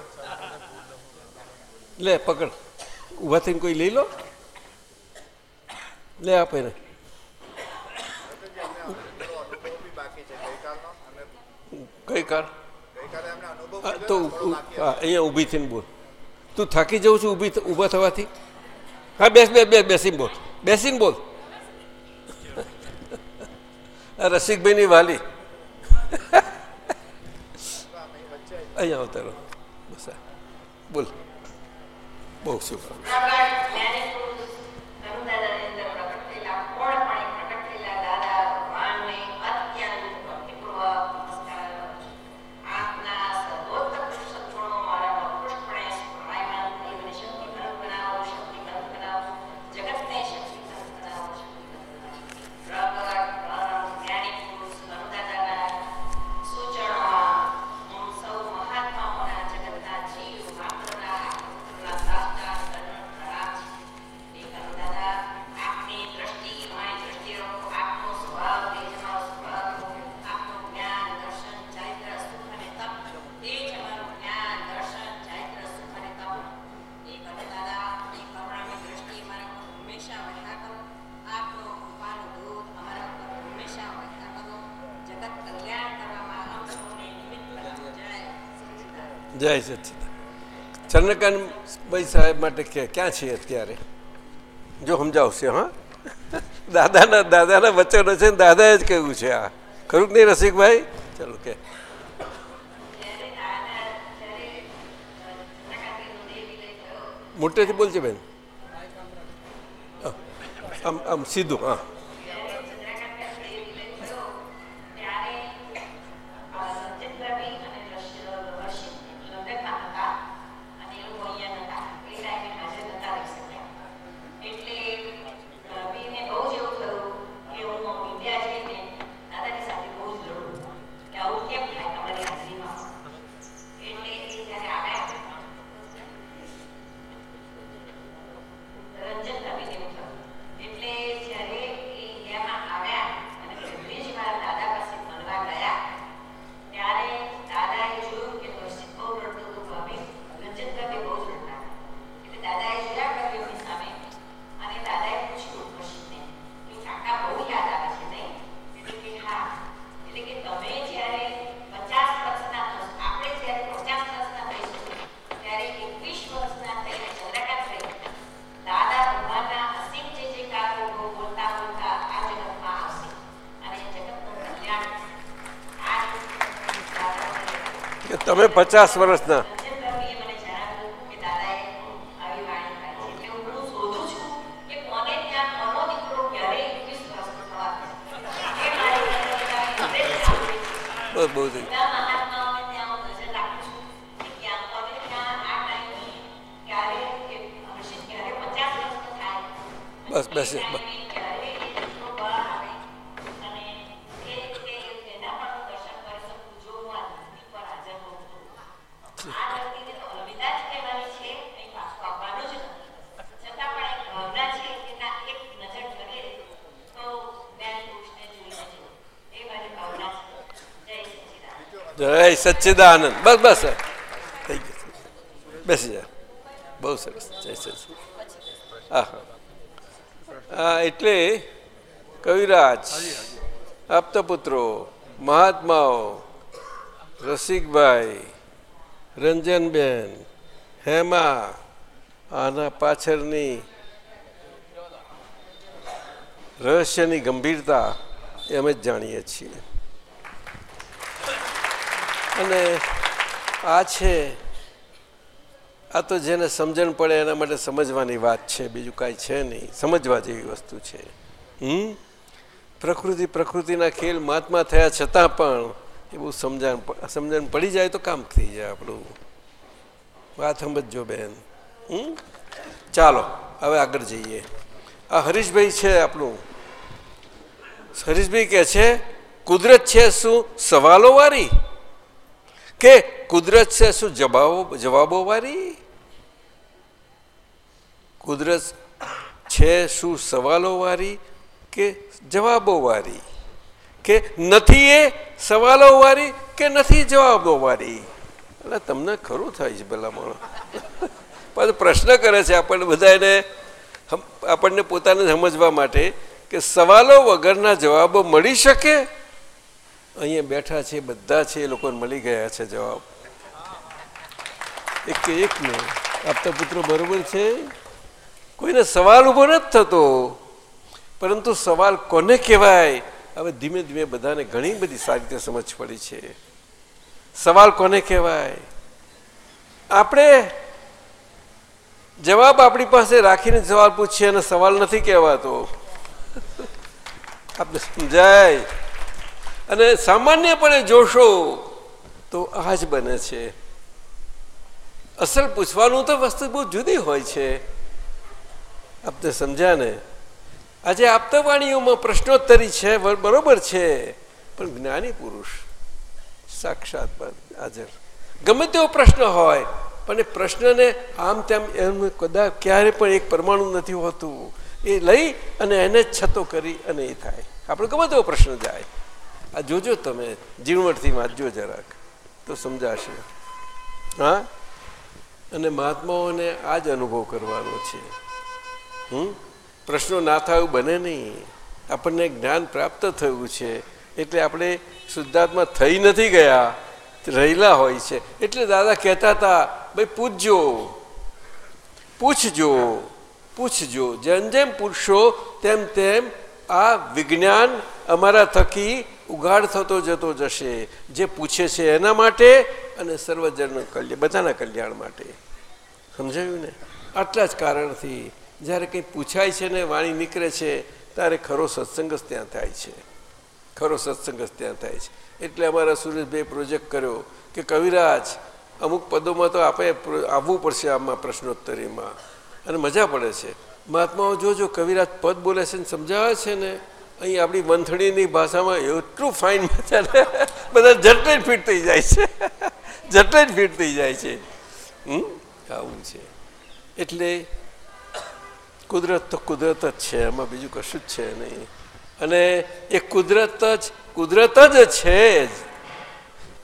લે, પકડ. ઊભા થઈને કોઈ લઈ લો. લે, આપે ને કઈ કાર તો અહીંયા ઊભી થઈને બોલ. તું થાકી જવું છું ઊભી ઊભા થવાથી? હા બેસ બેસ બેસ બેસીને બોલ. બેસીને બોલ. રસિકભાઈની વાલી. અહીંયા આવતા રહો બસ બોલ. બહુ શુભ જય સચિદાન ચંદ્રકાંત ભાઈ સાહેબ માટે ક્યાં છે અત્યારે? જો સમજાવશે, હા? દાદાના દાદાના વચનો છે ને દાદાએ જ કહ્યું છે આ. ખરું નહીં, રસિકભાઈ? ચલો કે. મોટેથી બોલજે બેન. આમ આમ સીધું, હા. તમે પચાસ જય સચ્ચિદાનંદ. બસ બસ થઈ બેસી જાય બહુ સરસ. જય સચિદ હા હા. એટલે કવિરાજ, આપતપુત્રો, મહાત્માઓ, રસિકભાઈ, રંજનબેન, હેમા, આના પાછળની રહસ્યની ગંભીરતા અમે જાણીએ છીએ. અને આ છે, આ તો જેને સમજણ પડે એના માટે સમજવાની વાત છે, બીજું કાંઈ છે નહીં. સમજવા જેવી વસ્તુ છે. હમ? પ્રકૃતિ પ્રકૃતિના ખેલ મહાત્મા થયા છતાં પણ એ બહુ સમજણ સમજણ પડી જાય તો કામ થઈ જાય આપણું. વાત સમજજો બેન. હમ? ચાલો, હવે આગળ જઈએ. આ હરીશભાઈ છે આપણું. હરીશભાઈ કહે છે, કુદરત છે શું? સવાલો વાળી કે કુદરત છે, શું જવાબો જવાબો વાળી કુદરત છે, શું સવાલો વાળી કે જવાબો વાળી કે નથી એ સવાલો વાળી કે નથી જવાબો વાળી એટલે તમને ખરું થાય છે પેલા માણસ. પણ પ્રશ્ન કરે છે આપણને બધાને આપણને પોતાને સમજવા માટે કે સવાલો વગરના જવાબો મળી શકે? અહીંયા બેઠા છે, બધા છે, એ લોકોને મળી ગયા છે જવાબ. એક કે એક ને આપતા પુત્રો બરોબર છે? કોઈને સવાલ ઊભો નથી થતો. પરંતુ સવાલ કોને કહેવાય? હવે ધીમે ધીમે બધાને ઘણી બધી સારી રીતે સમજ પડી છે. સવાલ કોને કહેવાય? આપણે જવાબ આપણી પાસે રાખીને સવાલ પૂછીએ અને સવાલ નથી કહેવાતો. આપણે સમજાય? અને સામાન્યપણે જોશો તો આ જ બને છે. અસલ પૂછવાનું તો વસ્તુ બહુ જુદી હોય છે. આપને સમજ્યા ને? આજે આપતાવાણીઓમાં પ્રશ્નોત્તરી છે બરોબર છે, પણ જ્ઞાની પુરુષ સાક્ષાત હાજર. ગમે તેવો પ્રશ્ન હોય, પણ એ પ્રશ્નને આમ તેમ એમ કદાચ ક્યારે પણ એક પરમાણુ નથી હોતું. એ લઈ અને એને છતો કરી અને એ થાય. આપણે ગમે તેવો પ્રશ્ન જાય. આ જોજો તમે ઝીણવટથી વાંચજો જરાક, તો સમજાશે. હા? અને મહાત્માઓને આ જ અનુભવ કરવાનો છે. હમ? પ્રશ્નો ના થયું બને નહીં. આપણને જ્ઞાન પ્રાપ્ત થયું છે. એટલે આપણે શુદ્ધાત્મા થઈ નથી ગયા, રહેલા હોય છે. એટલે દાદા કહેતા હતા, ભાઈ, પૂછજો. પૂછજો. પૂછજો. જેમ જેમ પૂછશો, તેમ તેમ આ વિજ્ઞાન અમારા થકી ઉગાડ થતો જતો જશે. જે પૂછે છે એના માટે અને સર્વજન કલ્યાણ બધાના કલ્યાણ માટે. સમજાયું ને? આટલા જ કારણથી જ્યારે કંઈ પૂછાય છે ને, વાણી નીકળે છે, ત્યારે ખરો સત્સંગ ત્યાં થાય છે. ખરો સત્સંગ ત્યાં થાય છે. એટલે અમારા સુરેશભાઈ પ્રોજેક્ટ કર્યો કે કવિરાજ, અમુક પદોમાં તો આપણે આવવું પડશે આમાં પ્રશ્નોત્તરીમાં. અને મજા પડે છે. મહાત્માઓ જોજો, કવિરાજ પદ બોલે છે ને, સમજાવે છે ને? અહીં આપણી મંથળીની ભાષામાં એટલું ફાઇન મજા બધા જટલે જ ફિટ થઈ જાય છે. જટલે જ ફિટ થઈ જાય છે. હમ? આવું છે. એટલે કુદરત તો કુદરત જ છે. એમાં બીજું કશું જ છે નહીં. અને એ કુદરત જ કુદરત જ છે જ.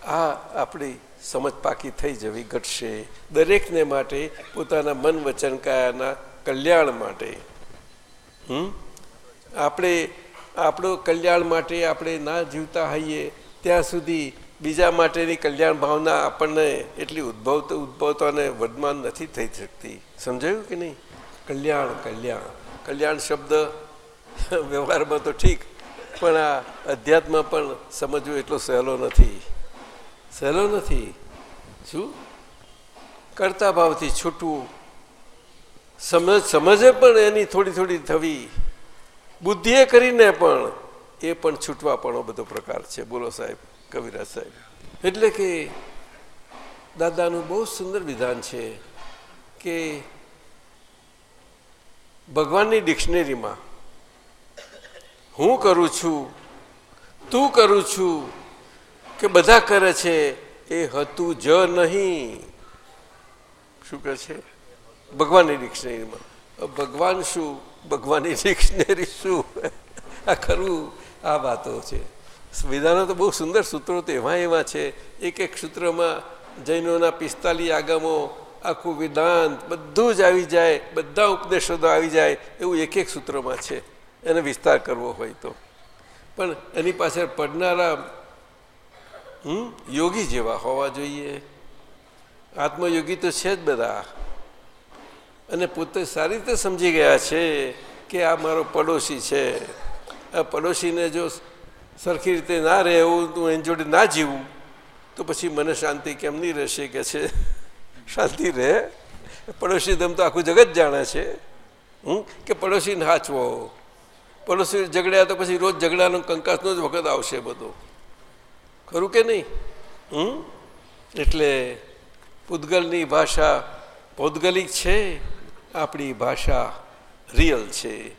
આ આપણી સમજ પાકી થઈ જવી ઘટશે દરેકને માટે પોતાના મન વચન કલ્યાણ માટે. હમ? આપણે આપણો કલ્યાણ માટે આપણે ના જીવતા હોઈએ, ત્યાં સુધી બીજા માટેની કલ્યાણ ભાવના આપણને એટલી ઉદ્ભવ ઉદ્ભવતાને વર્ધમાન નથી થઈ શકતી. સમજાયું કે નહીં? કલ્યાણ કલ્યાણ. કલ્યાણ શબ્દ વ્યવહારમાં તો ઠીક, પણ આ અધ્યાત્મ પણ સમજવું એટલો સહેલો નથી. સહેલો નથી. શું? કરતા ભાવથી છૂટવું. સમજ, સમજે પણ એની થોડી થોડી થવી. બુદ્ધિએ કરીને પણ એ પણ છૂટવાપણો બધો પ્રકાર છે. બોલો સાહેબ, કવિરાજ સાહેબ. એટલે કે દાદાનું બહુ સુંદર વિધાન છે કે ભગવાનની ડિક્શનરીમાં હું કરું છું, તું કરું છું, કે બધા કરે છે, એ હતું જ નહીં. શું કહે છે? ભગવાનની ડિક્શનરીમાં. ભગવાન શું ભગવાનની ડિક્શનરી શું આ ખરું, આ વાતો છે. વિધાનો તો બહુ સુંદર સૂત્રો તો એવા એવા છે. એક એક સૂત્રમાં જૈનોના પિસ્તાલીસ આગમો, આખું વેદાંત બધું જ આવી જાય, બધા ઉપદેશો તો આવી જાય, એવું એક એક સૂત્રમાં છે. એને વિસ્તાર કરવો હોય તો. પણ એની પાછળ પડનારા યોગી જેવા હોવા જોઈએ. આત્મયોગી તો છે જ બધા. અને પોતે સારી રીતે સમજી ગયા છે કે આ મારો પડોશી છે. આ પડોશીને જો સરખી રીતે ના રહે એવું હું એની જોડે ના જીવું, તો પછી મને શાંતિ કેમ નહીં રહેશે કે છે? શાંતિ રહે. પડોશી દમ તો આખું જગત જાણે છે. હમ? કે પડોશીને હાચવો. પડોશી ઝઘડ્યા તો પછી રોજ ઝઘડાનો કંકાસનો જ વખત આવશે બધો. ખરું કે નહીં? હમ? એટલે પૂદગલની ભાષા ભૌદગલિક છે. આપણી ભાષા રિયલ છે.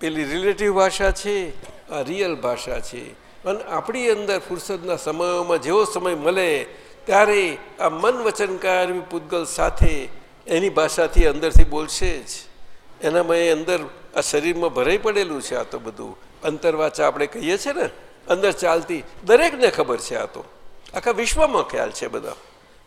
પેલી રિલેટિવ ભાષા છે, આ રિયલ ભાષા છે. અને આપણી અંદર ફુરસદના સમયોમાં જેવો સમય મળે ત્યારે આ મન વચનકાર પૂતગલ સાથે એની ભાષાથી અંદરથી બોલશે જ. એનામાં એ અંદર આ શરીરમાં ભરાઈ પડેલું છે આ તો બધું. અંતરવાચા આપણે કહીએ છીએ ને, અંદર ચાલતી દરેકને ખબર છે આ તો. આખા વિશ્વમાં ખ્યાલ છે બધા.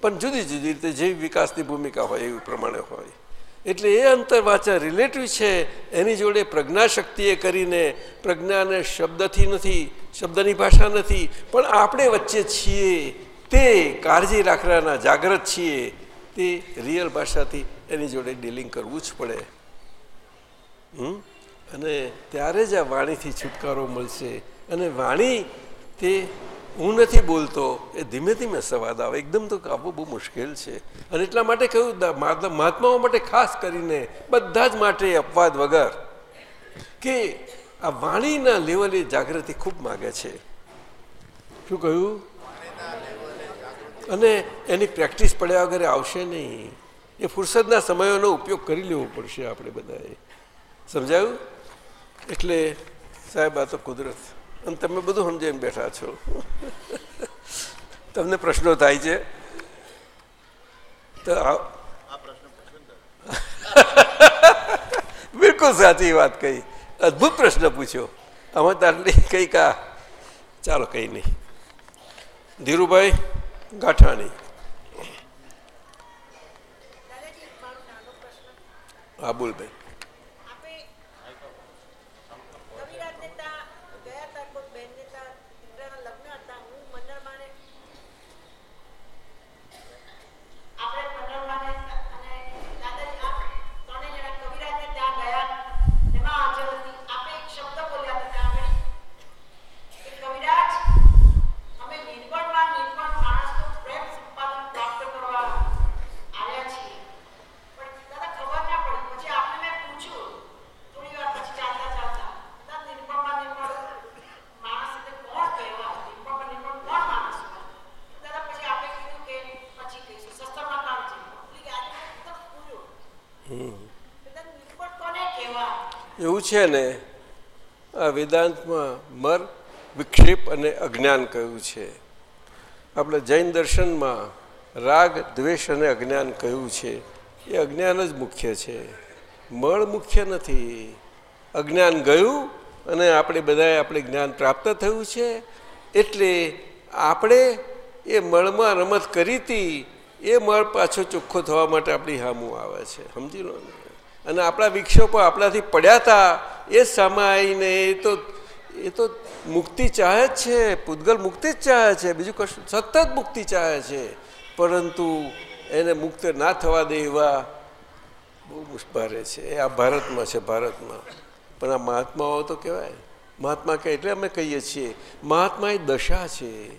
પણ જુદી જુદી રીતે જેવી વિકાસની ભૂમિકા હોય એવી પ્રમાણે હોય. એટલે એ અંતરવાચા રિલેટિવ છે, એની જોડે પ્રજ્ઞાશક્તિએ કરીને પ્રજ્ઞાને શબ્દથી નથી, શબ્દની ભાષા નથી, પણ આપણે વચ્ચે છીએ, તે કાળજી રાખવાના જાગ્રત છીએ, તે રિયલ ભાષાથી એની જોડે ડીલિંગ કરવું જ પડે. અને ત્યારે જ આ વાણીથી છુટકારો મળશે. અને વાણી તે હું નથી બોલતો, એ ધીમે ધીમે સંવાદ આવે. એકદમ તો આવવું બહુ મુશ્કેલ છે. અને એટલા માટે કહ્યું મહાત્માઓ માટે ખાસ કરીને બધા જ માટે અપવાદ વગર કે આ વાણીના લેવલે જાગૃતિ ખૂબ માગે છે. શું કહ્યું? અને એની પ્રેક્ટિસ પડ્યા વગર આવશે નહીં. એ ફુરસદના સમયોનો ઉપયોગ કરી લેવો પડશે આપણે બધાએ. સમજાયું? એટલે સાહેબ, આ તો કુદરત અને તમે બધું સમજાવીને બેઠા છો. તમને પ્રશ્નો થાય છે? તો બિલકુલ સાચી વાત કહી. અદ્ભુત પ્રશ્ન પૂછ્યો. અમે તારલી કઈ કા ચાલો કઈ નહીં. ધીરુભાઈ ગાંઠાણી. હા, બોલ છે ને, આ વેદાંતમાં મર, વિક્ષેપ અને અજ્ઞાન કહ્યું છે. આપણે જૈન દર્શનમાં રાગ, દ્વેષ અને અજ્ઞાન કહ્યું છે. એ અજ્ઞાન જ મુખ્ય છે. મળ મુખ્ય નથી. અજ્ઞાન ગયું અને આપણે બધાએ આપણે જ્ઞાન પ્રાપ્ત થયું છે. એટલે આપણે એ મળમાં રમત કરી હતી, એ મળ પાછો ચોખ્ખો થવા માટે આપણી હામું આવે છે. સમજી લો ને? અને આપણા વિક્ષેપો આપણાથી પડ્યા હતા એ સામે એ તો એ તો મુક્તિ ચાહે જ છે, પૂતગલ મુક્તિ જ ચાહે છે, બીજું કશું સતત મુક્તિ ચાહે છે, પરંતુ એને મુક્ત ના થવા દે એવા બહુ મુશ્ભારે છે. એ આ ભારતમાં છે, ભારતમાં. પણ આ મહાત્માઓ તો કહેવાય. મહાત્મા કે એટલે અમે કહીએ છીએ, મહાત્મા એ દશા છે.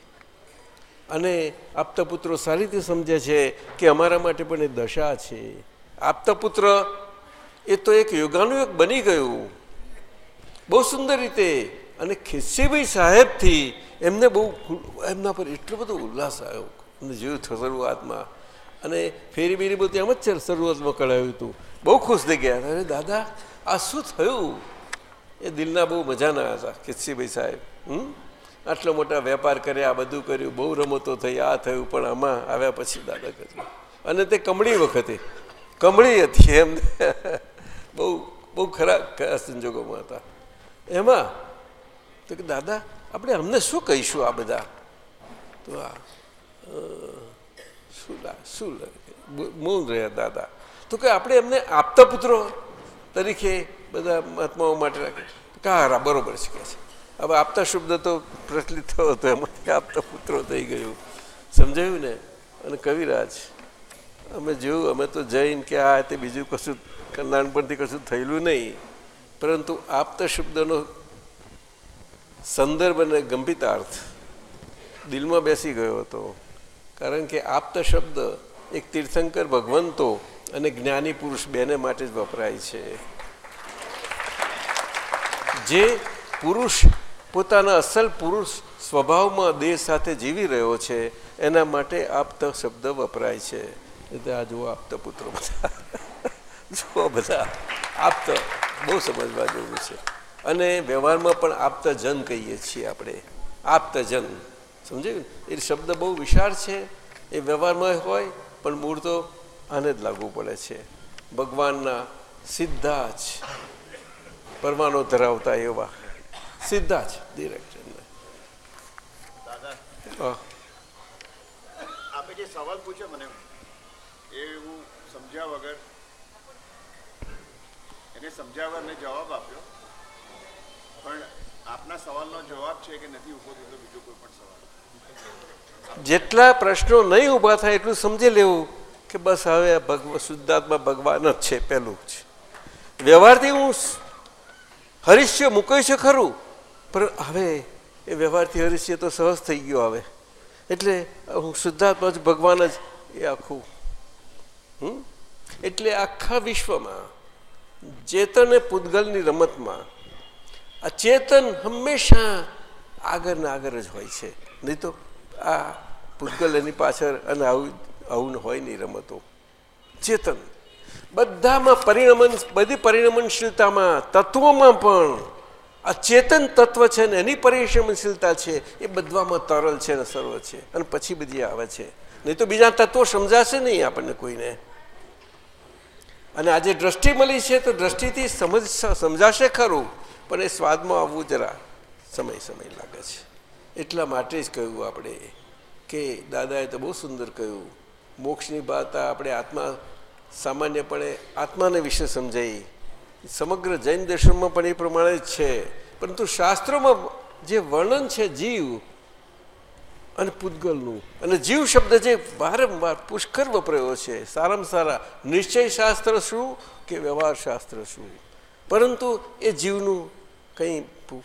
અને આપતા પુત્રો સારી રીતે સમજે છે કે અમારા માટે પણ એ દશા છે. આપતા પુત્ર એ તો એક યોગાનુયોગ બની ગયું. બહુ સુંદર રીતે. અને ખિસ્સીભાઈ સાહેબથી એમને બહુ એમના પર એટલો બધો ઉલ્લાસ આવ્યો. એમને જોયું શરૂઆતમાં. અને ફેરી બેરી બધું એમ જ શરૂઆતમાં કઢાવ્યું હતું. બહુ ખુશ થઈ ગયા. અરે દાદા, આ શું થયું? એ દિલના બહુ મજાના હતા ખિસ્સીભાઈ સાહેબ. હમ? આટલો મોટા વેપાર કર્યા, આ બધું કર્યું, બહુ રમતો થઈ, આ થયું, પણ આમાં આવ્યા પછી દાદા કર્યું અને તે કમળી વખતે. કમળી હતી એમ બહુ બહુ ખરાબ ખરા સંજોગોમાં હતા. એમાં, તો કે દાદા, આપણે અમને શું કહીશું આ બધા? તો આ શું શું મૌન રહ્યા દાદા. તો કે આપણે એમને આપતા પુત્રો તરીકે બધા મહાત્માઓ માટે રાખે કે બરોબર છે કે છે. હવે આપતા શબ્દ તો પ્રચલિત થયો હતો એમાંથી આપતા પુત્રો થઈ ગયું. સમજાયું ને? અને કવિરાજ, અમે જોયું અમે તો જૈન કે આ તે બીજું કશું નાનપણથી કશું થયેલું નહીં, પરંતુ આપતા શબ્દનો સંદર્ભ અને ગંભીરાર્થ દિલમાં બેસી ગયો હતો. કારણ કે આપતા શબ્દ એક તીર્થંકર ભગવંતો અને જ્ઞાની પુરુષ બેને માટે જ વપરાય છે. જે પુરુષ પોતાના અસલ પુરુષ સ્વભાવમાં દેહ સાથે જીવી રહ્યો છે, એના માટે આપતા શબ્દ વપરાય છે. એટલે આ જુઓ આપતા પુત્રો બધા. જુઓ બધા આપત બહુ સમજવા જેવું છે. અને વ્યવહારમાં પણ આપતા જન કહીએ છીએ આપણે. આપતા જન. સમજાયું એ શબ્દ બહુ વિશાળ છે એ વ્યવહારમાં હોય પણ મૂળ તો આને જ લાગુ પડે છે. ભગવાનના સીધા જ પરમાનો ધરાવતા એવા. સીધા જ ડિરેક્ટ હા. આપે જે સવાલ પૂછ્યો મને એ હું સમજ્યા વગર એને સમજ્યા મેં જવાબ આપ્યો, પણ આપના સવાલનો જવાબ છે કે નથી ઊભો થતો બીજો કોઈ પણ સવાલ. જેટલા પ્રશ્નો નહીં ઊભા થાય એટલું સમજી લેવું કે બસ હવે ભગવ શુદ્ધાત્મા ભગવાન જ છે, પહેલું જ વ્યવહારથી હું હરિશ્ય મૂકાય ખરું, પણ હવે એ વ્યવહારથી હરિશ્ય તો સહજ થઈ ગયો હવે. એટલે હું શુદ્ધાત્મા જ ભગવાન જ એ આખું, હમ? એટલે આખા વિશ્વમાં ચેતન એ પૂતગલની રમતમાં આ ચેતન હંમેશા આગળ ને આગળ જ હોય છે. નહીં તો આ પૂતગલ એની પાછળ અને આવું આવું હોય નહીં રમતો. ચેતન. બધામાં પરિણમન, બધી પરિણમનશીલતામાં, તત્વોમાં પણ આ ચેતન તત્વ છે ને એની પરિણમનશીલતા છે, એ બધામાં તરલ છે ને સર્વ છે. અને પછી બધી આવે છે. નહીં તો બીજા તત્વો સમજાશે નહીં આપણને કોઈને. અને આજે દ્રષ્ટિ મળી છે તો દ્રષ્ટિથી સમજ સમજાશે ખરું, પણ એ સ્વાદમાં આવવું જરા સમય સમય લાગે છે. એટલા માટે જ કહ્યું આપણે કે દાદાએ તો બહુ સુંદર કહ્યું, મોક્ષની વાત આપણે આત્મા સામાન્યપણે આત્માને વિશે સમજાઈ. સમગ્ર જૈન દર્શનમાં પણ એ પ્રમાણે જ છે. પરંતુ શાસ્ત્રોમાં જે વર્ણન છે જીવ અને પૂતગલનું. અને જીવ શબ્દ જે વારંવાર પુષ્કર વપરાયો છે, સારામાં સારા નિશ્ચય શાસ્ત્ર શું કે વ્યવહાર શાસ્ત્ર શું? પરંતુ એ જીવનું કંઈ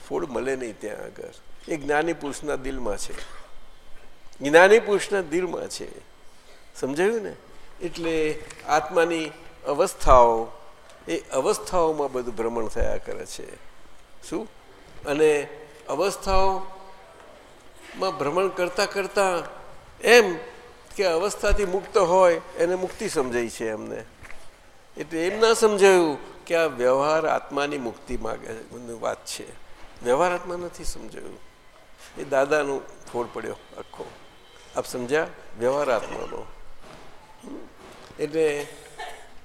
ફોડ મળે નહીં ત્યાં આગળ. એ જ્ઞાની પુરુષના દિલમાં છે. જ્ઞાની પુરુષના દિલમાં છે. સમજાયું ને? એટલે આત્માની અવસ્થાઓ, એ અવસ્થાઓમાં બધું ભ્રમણ થયા કરે છે. શું? અને અવસ્થાઓમાં ભ્રમણ કરતાં કરતાં એમ કે અવસ્થાથી મુક્ત હોય, એને મુક્તિ સમજાય છે એમને. એટલે એમ ના સમજાયું કે આ વ્યવહાર આત્માની મુક્તિ માગે વાત છે. વ્યવહાર આત્મા નથી સમજાયું. એ દાદાનું ફોડ પડ્યો આખો. આપ સમજ્યા? વ્યવહાર આત્માનો. એટલે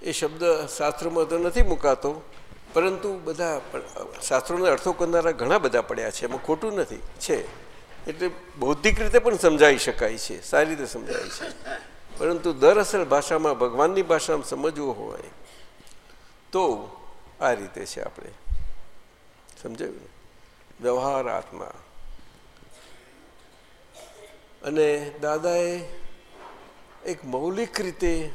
એ શબ્દ શાસ્ત્રોમાં તો નથી મુકાતો, પરંતુ બધા શાસ્ત્રોને અર્થો કરનારા ઘણા બધા પડ્યા છે. એમાં ખોટું નથી. છે. એટલે બૌદ્ધિક રીતે પણ સમજાવી શકાય છે, સારી રીતે સમજાય છે. પરંતુ દરઅસલ ભાષામાં ભગવાનની ભાષામાં સમજવું હોય તો આ રીતે છે આપણે. સમજાયું વ્યવહાર આત્મા. અને દાદાએ એક મૌલિક રીતે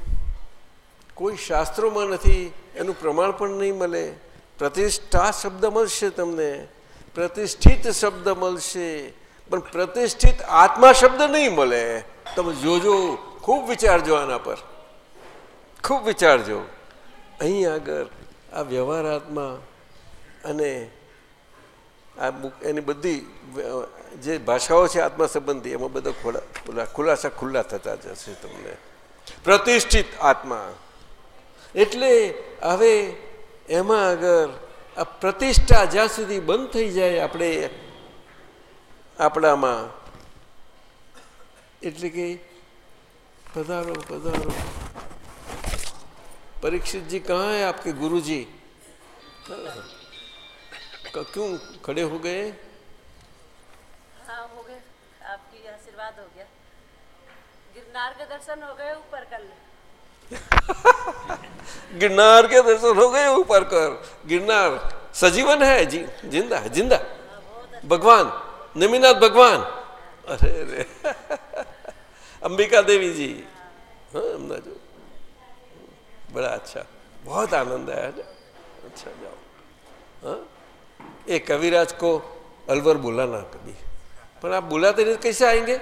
કોઈ શાસ્ત્રોમાં નથી, એનું પ્રમાણ પણ નહીં મળે. પ્રતિષ્ઠા શબ્દ મળશે તમને. પ્રતિષ્ઠિત શબ્દ મળશે. પણ પ્રતિષ્ઠિત આત્મા શબ્દ નહીં મળે. તમે જોજો, ખૂબ વિચારજો આના પર. ખૂબ વિચારજો અહીં આગળ આ વ્યવહાર આત્મા અને આ એની બધી જે ભાષાઓ છે આત્મા સંબંધી, એમાં બધા ખોલા ખુલાસા ખુલ્લા થતા જશે તમને. પ્રતિષ્ઠિત આત્મા. એટલે હવે એમાં આગળ આ પ્રતિષ્ઠા જ્યાં સુધી બંધ થઈ જાય, આપણે આપણામાં એટલે કે પધારો પધારો परीक्षित जी कहाँ है आपके गुरु जी क्यों खड़े हो गए हाँ हो गए आपकी आशीर्वाद हो गया गिरनार के दर्शन हो गए ऊपर कल गिरनार के दर्शन हो गए ऊपर कर गिरनार सजीवन है जी जिंदा है जिंदा भगवान निमिनाथ भगवान अरे अरे अंबिका देवी जी हाँ हमने जो बड़ा अच्छा बहुत आनंद आया अच्छा जाओ हाँ ये कविराज को अलवर बुलाना कभी पर आप बुलाते नहीं तो कैसे आएंगे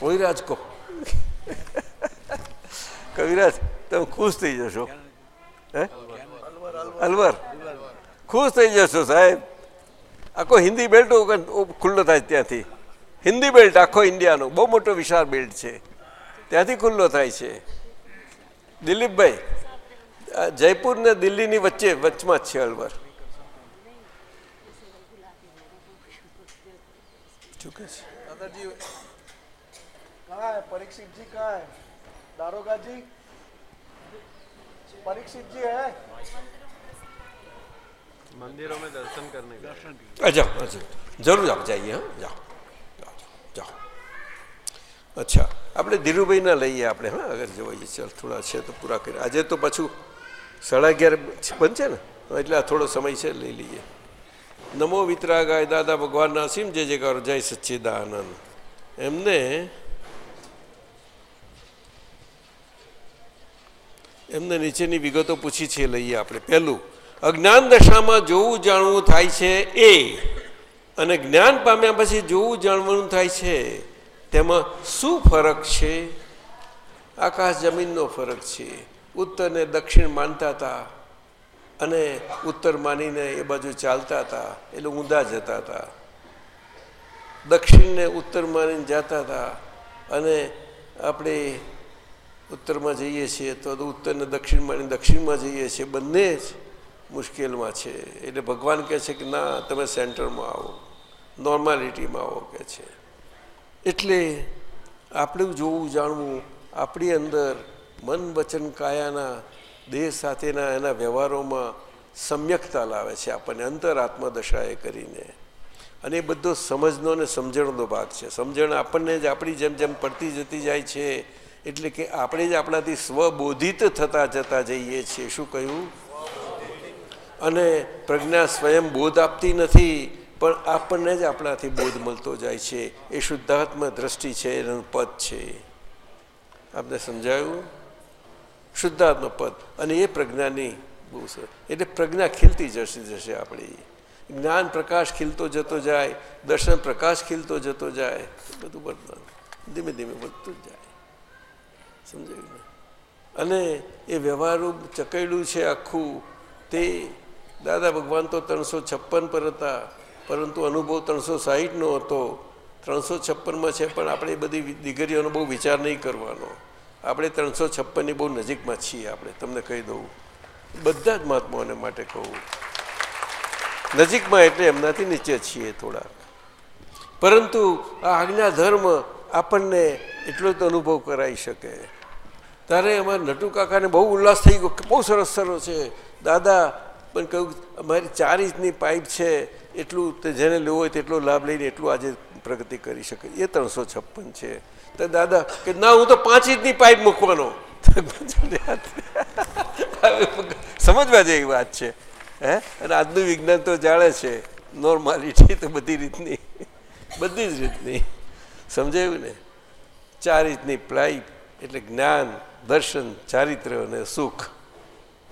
कोई राज को કવિરાજ તમે ખુશ થઈ જશો હે અલવર ખુશ થઈ જશો સાહેબ આખો હિન્દી બેલ્ટ ખુલ્લો થાય ત્યાંથી. હિન્દી બેલ્ટ આખો ઇન્ડિયાનો. બહુ મોટો વિશાળ બેલ્ટ છે. ત્યાંથી ખુલ્લો થાય છે. દિલીપભાઈ જયપુર ને દિલ્હીની વચ્ચે, વચમાં છે અલવર ચૂકે છે? દાદાજી કહાં પરીક્ષિતજી કહાં દારોગાજી? પરીક્ષિતજી હે? मंदिरों में दर्शन करने का आ जाओ आ जाओ જરૂર જાઓ જઈએ હા જાઓ જાઓ જાઓ અચ્છા આપણે ધીરુભાઈના લઈએ આપણે હા અગર જવાઈએ ચાલ થોડા છે તો પૂરા કરી આજે તો પાછું સાડા અગિયાર બનશે ને એટલે આ થોડો સમય છે લઈ લઈએ નમો વિતરાગાય દાદા ભગવાનના અસીમ જે જે કરો જય સચ્ચિદાનંદ એમને એમને નીચેની વિગતો પૂછી છે લઈએ આપણે પહેલું અજ્ઞાન દશામાં જોવું જાણવું થાય છે એ. અને જ્ઞાન પામ્યા પછી જોવું જાણવાનું થાય છે, તેમાં શું ફરક છે? આકાશ જમીનનો ફરક છે. ઉત્તર ને દક્ષિણ માનતા હતા અને ઉત્તર માનીને એ બાજુ ચાલતા હતા એટલે ઊંધા જતા હતા દક્ષિણને ઉત્તર માનીને જતા હતા અને આપણે ઉત્તરમાં જઈએ છીએ તો ઉત્તરને દક્ષિણ માની દક્ષિણમાં જઈએ છીએ, બંને જ. મુશ્કેલમાં છે. એટલે ભગવાન કહે છે કે, ના, તમે સેન્ટરમાં આવો. નોર્માલિટીમાં આવો કે છે. એટલે આપણું જોવું, જાણવું, આપણી અંદર મન, વચન, કાયાના, દેહ સાથેના એના વ્યવહારોમાં સમ્યકતા લાવે છે આપણને અંતરાત્મા દશાએ કરીને. અને એ બધો સમજનો અને સમજણનો ભાગ છે. સમજણ આપણને જ, આપણી જેમ જેમ પડતી જતી જાય છે, એટલે કે આપણે જ આપણાથી સ્વબોધિત થતા જતા જઈએ છીએ. શું કહ્યું? અને પ્રજ્ઞા સ્વયં બોધ આપતી નથી, પણ આપણને જ આપણાથી બોધ મળતો જાય છે. એ શુદ્ધાત્મ દ્રષ્ટિ છે, એનું પદ છે. આપને સમજાયું? શુદ્ધાત્મ પદ. અને એ પ્રજ્ઞાની બહુ સરસ એટલે પ્રજ્ઞા ખીલતી જશે જશે આપણી. જ્ઞાન પ્રકાશ ખીલતો જતો જાય, દર્શન પ્રકાશ ખીલતો જતો જાય, બધું બધું ધીમે ધીમે વધતું જાય. સમજાયું અને એ વ્યવહારું ચકેડું છે આખું, તે દાદા, ભગવાન તો ત્રણસો છપ્પન પર હતા, પરંતુ અનુભવ ત્રણસો સાહીઠનો હતો. ત્રણસો છપ્પનમાં છે, પણ આપણે બધી દીકરીઓનો બહુ વિચાર નહીં કરવાનો. આપણે ત્રણસો છપ્પનની બહુ નજીકમાં છીએ આપણે, તમને કહી દઉં. બધા જ મહાત્માઓને માટે કહું. નજીકમાં એટલે એમનાથી નીચે છીએ થોડા પરંતુ આ આજ્ઞા ધર્મ આપણને એટલો જ અનુભવ કરાવી શકે. ત્યારે અમારા નટુ કાકાને બહુ ઉલ્લાસ થઈ ગયો બહુ સરસ સરસ છે. દાદા પણ કહ્યું અમારી ચાર ઇંચની પાઇપ છે, એટલું તે જેને લેવો હોય તેટલો લાભ લઈને એટલું આજે પ્રગતિ કરી શકે. એ ત્રણસો છપ્પન છે. તો દાદા, કે ના, હું તો પાંચ ઇંચની પાઇપ મૂકવાનો. સમજવા જેવી વાત છે, હે? અને આજનું વિજ્ઞાન તો જાણે છે નોર્માલિટી તો બધી રીતની, બધી જ રીતની. સમજાયું ને? ચાર રીતની પ્લાઇપ એટલે જ્ઞાન, દર્શન, ચારિત્ર અને સુખ.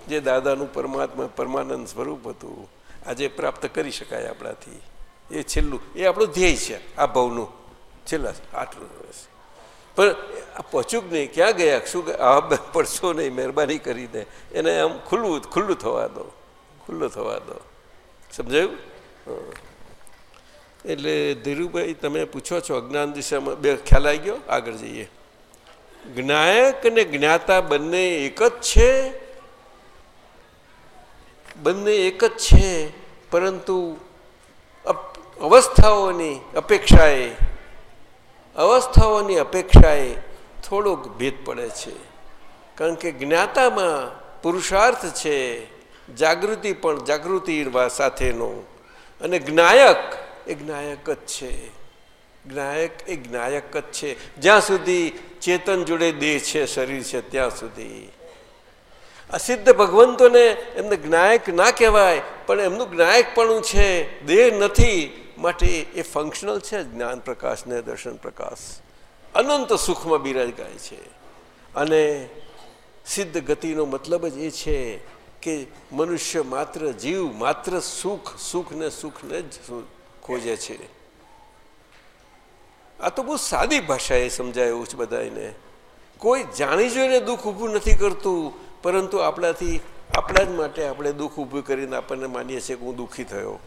જે દાદાનું પરમાત્મા પરમાનંદ સ્વરૂપ હતું, આજે પ્રાપ્ત કરી શકાય આપણાથી. એ છેલ્લું, એ આપણું ધ્યેય છે, આ ભાવનું. છેલ્લા આટલું દિવસ પણ આ પહોંચ્યું જ નહીં, ક્યાં ગયા? શું આ પડશો નહીં, મહેરબાની કરીને. એને આમ ખુલ્લું ખુલ્લું થવા દો, ખુલ્લું થવા દો. સમજાયું? એટલે ધીરુભાઈ, તમે પૂછો છો અજ્ઞાન દિશામાં, બે ખ્યાલ આવી ગયો? આગળ જઈએ. જ્ઞાયક અને જ્ઞાતા બંને એક જ છે? બંને એક જ છે, પરંતુ અવસ્થાઓની અપેક્ષાએ અવસ્થાઓની અપેક્ષાએ થોડોક ભેદ પડે છે. કારણ કે જ્ઞાતામાં પુરુષાર્થ છે, જાગૃતિ પણ જાગૃતિ સાથેનો. અને જ્ઞાયક એ જ્ઞાયક જ છે. જ્ઞાયક એ જ્ઞાયક જ છે. જ્યાં સુધી ચેતન જોડે દેહ છે, શરીર છે, ત્યાં સુધી. અસિદ્ધ ભગવંતોને એમને જ્ઞાયક ના કહેવાય, પણ એમનું જ્ઞાયકપણું છે, દેહ નથી. માટે એ ફંક્શનલ છે, જ્ઞાન પ્રકાશને દર્શન પ્રકાશ. અનંત સુખમાં બિરાજગાય છે. અને સિદ્ધ ગતિનો મતલબ જ એ છે કે મનુષ્ય માત્ર જીવ, માત્ર સુખ સુખને સુખને જ ખોજે છે. આ તો બહુ સાદી ભાષા એ સમજાયું છે બધાને કોઈ જાણી જોઈને દુઃખ ઊભું નથી કરતું પરંતુ આપણાથી, આપણા જ માટે આપણે દુઃખ ઊભું કરીને આપણને માનીએ છીએ કે હું દુઃખી થયો.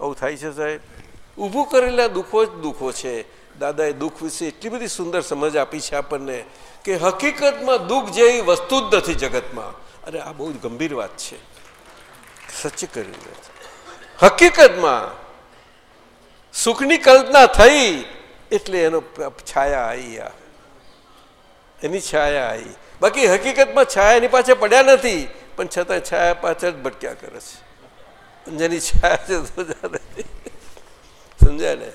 આવું થાય છે સાહેબ? ઊભું કરેલા દુઃખો જ દુઃખો છે. દાદાએ દુઃખ વિશે એટલી બધી સુંદર સમજ આપી છે આપણને કે હકીકતમાં દુઃખ જેવી વસ્તુ જ નથી જગતમાં. અરે, આ બહુ ગંભીર વાત છે. સચ્ચ કરીને હકીકતમાં સુખની કલ્પના થઈ એટલે એનો છાયા આવી આ. એની છાયા આવી બાકી હકીકતમાં છાયા એની પાસે પડ્યા નથી પણ છતાં છાયા પાછળ જ ભટક્યા કરે છે. જેની છાયા છે સમજાય ને?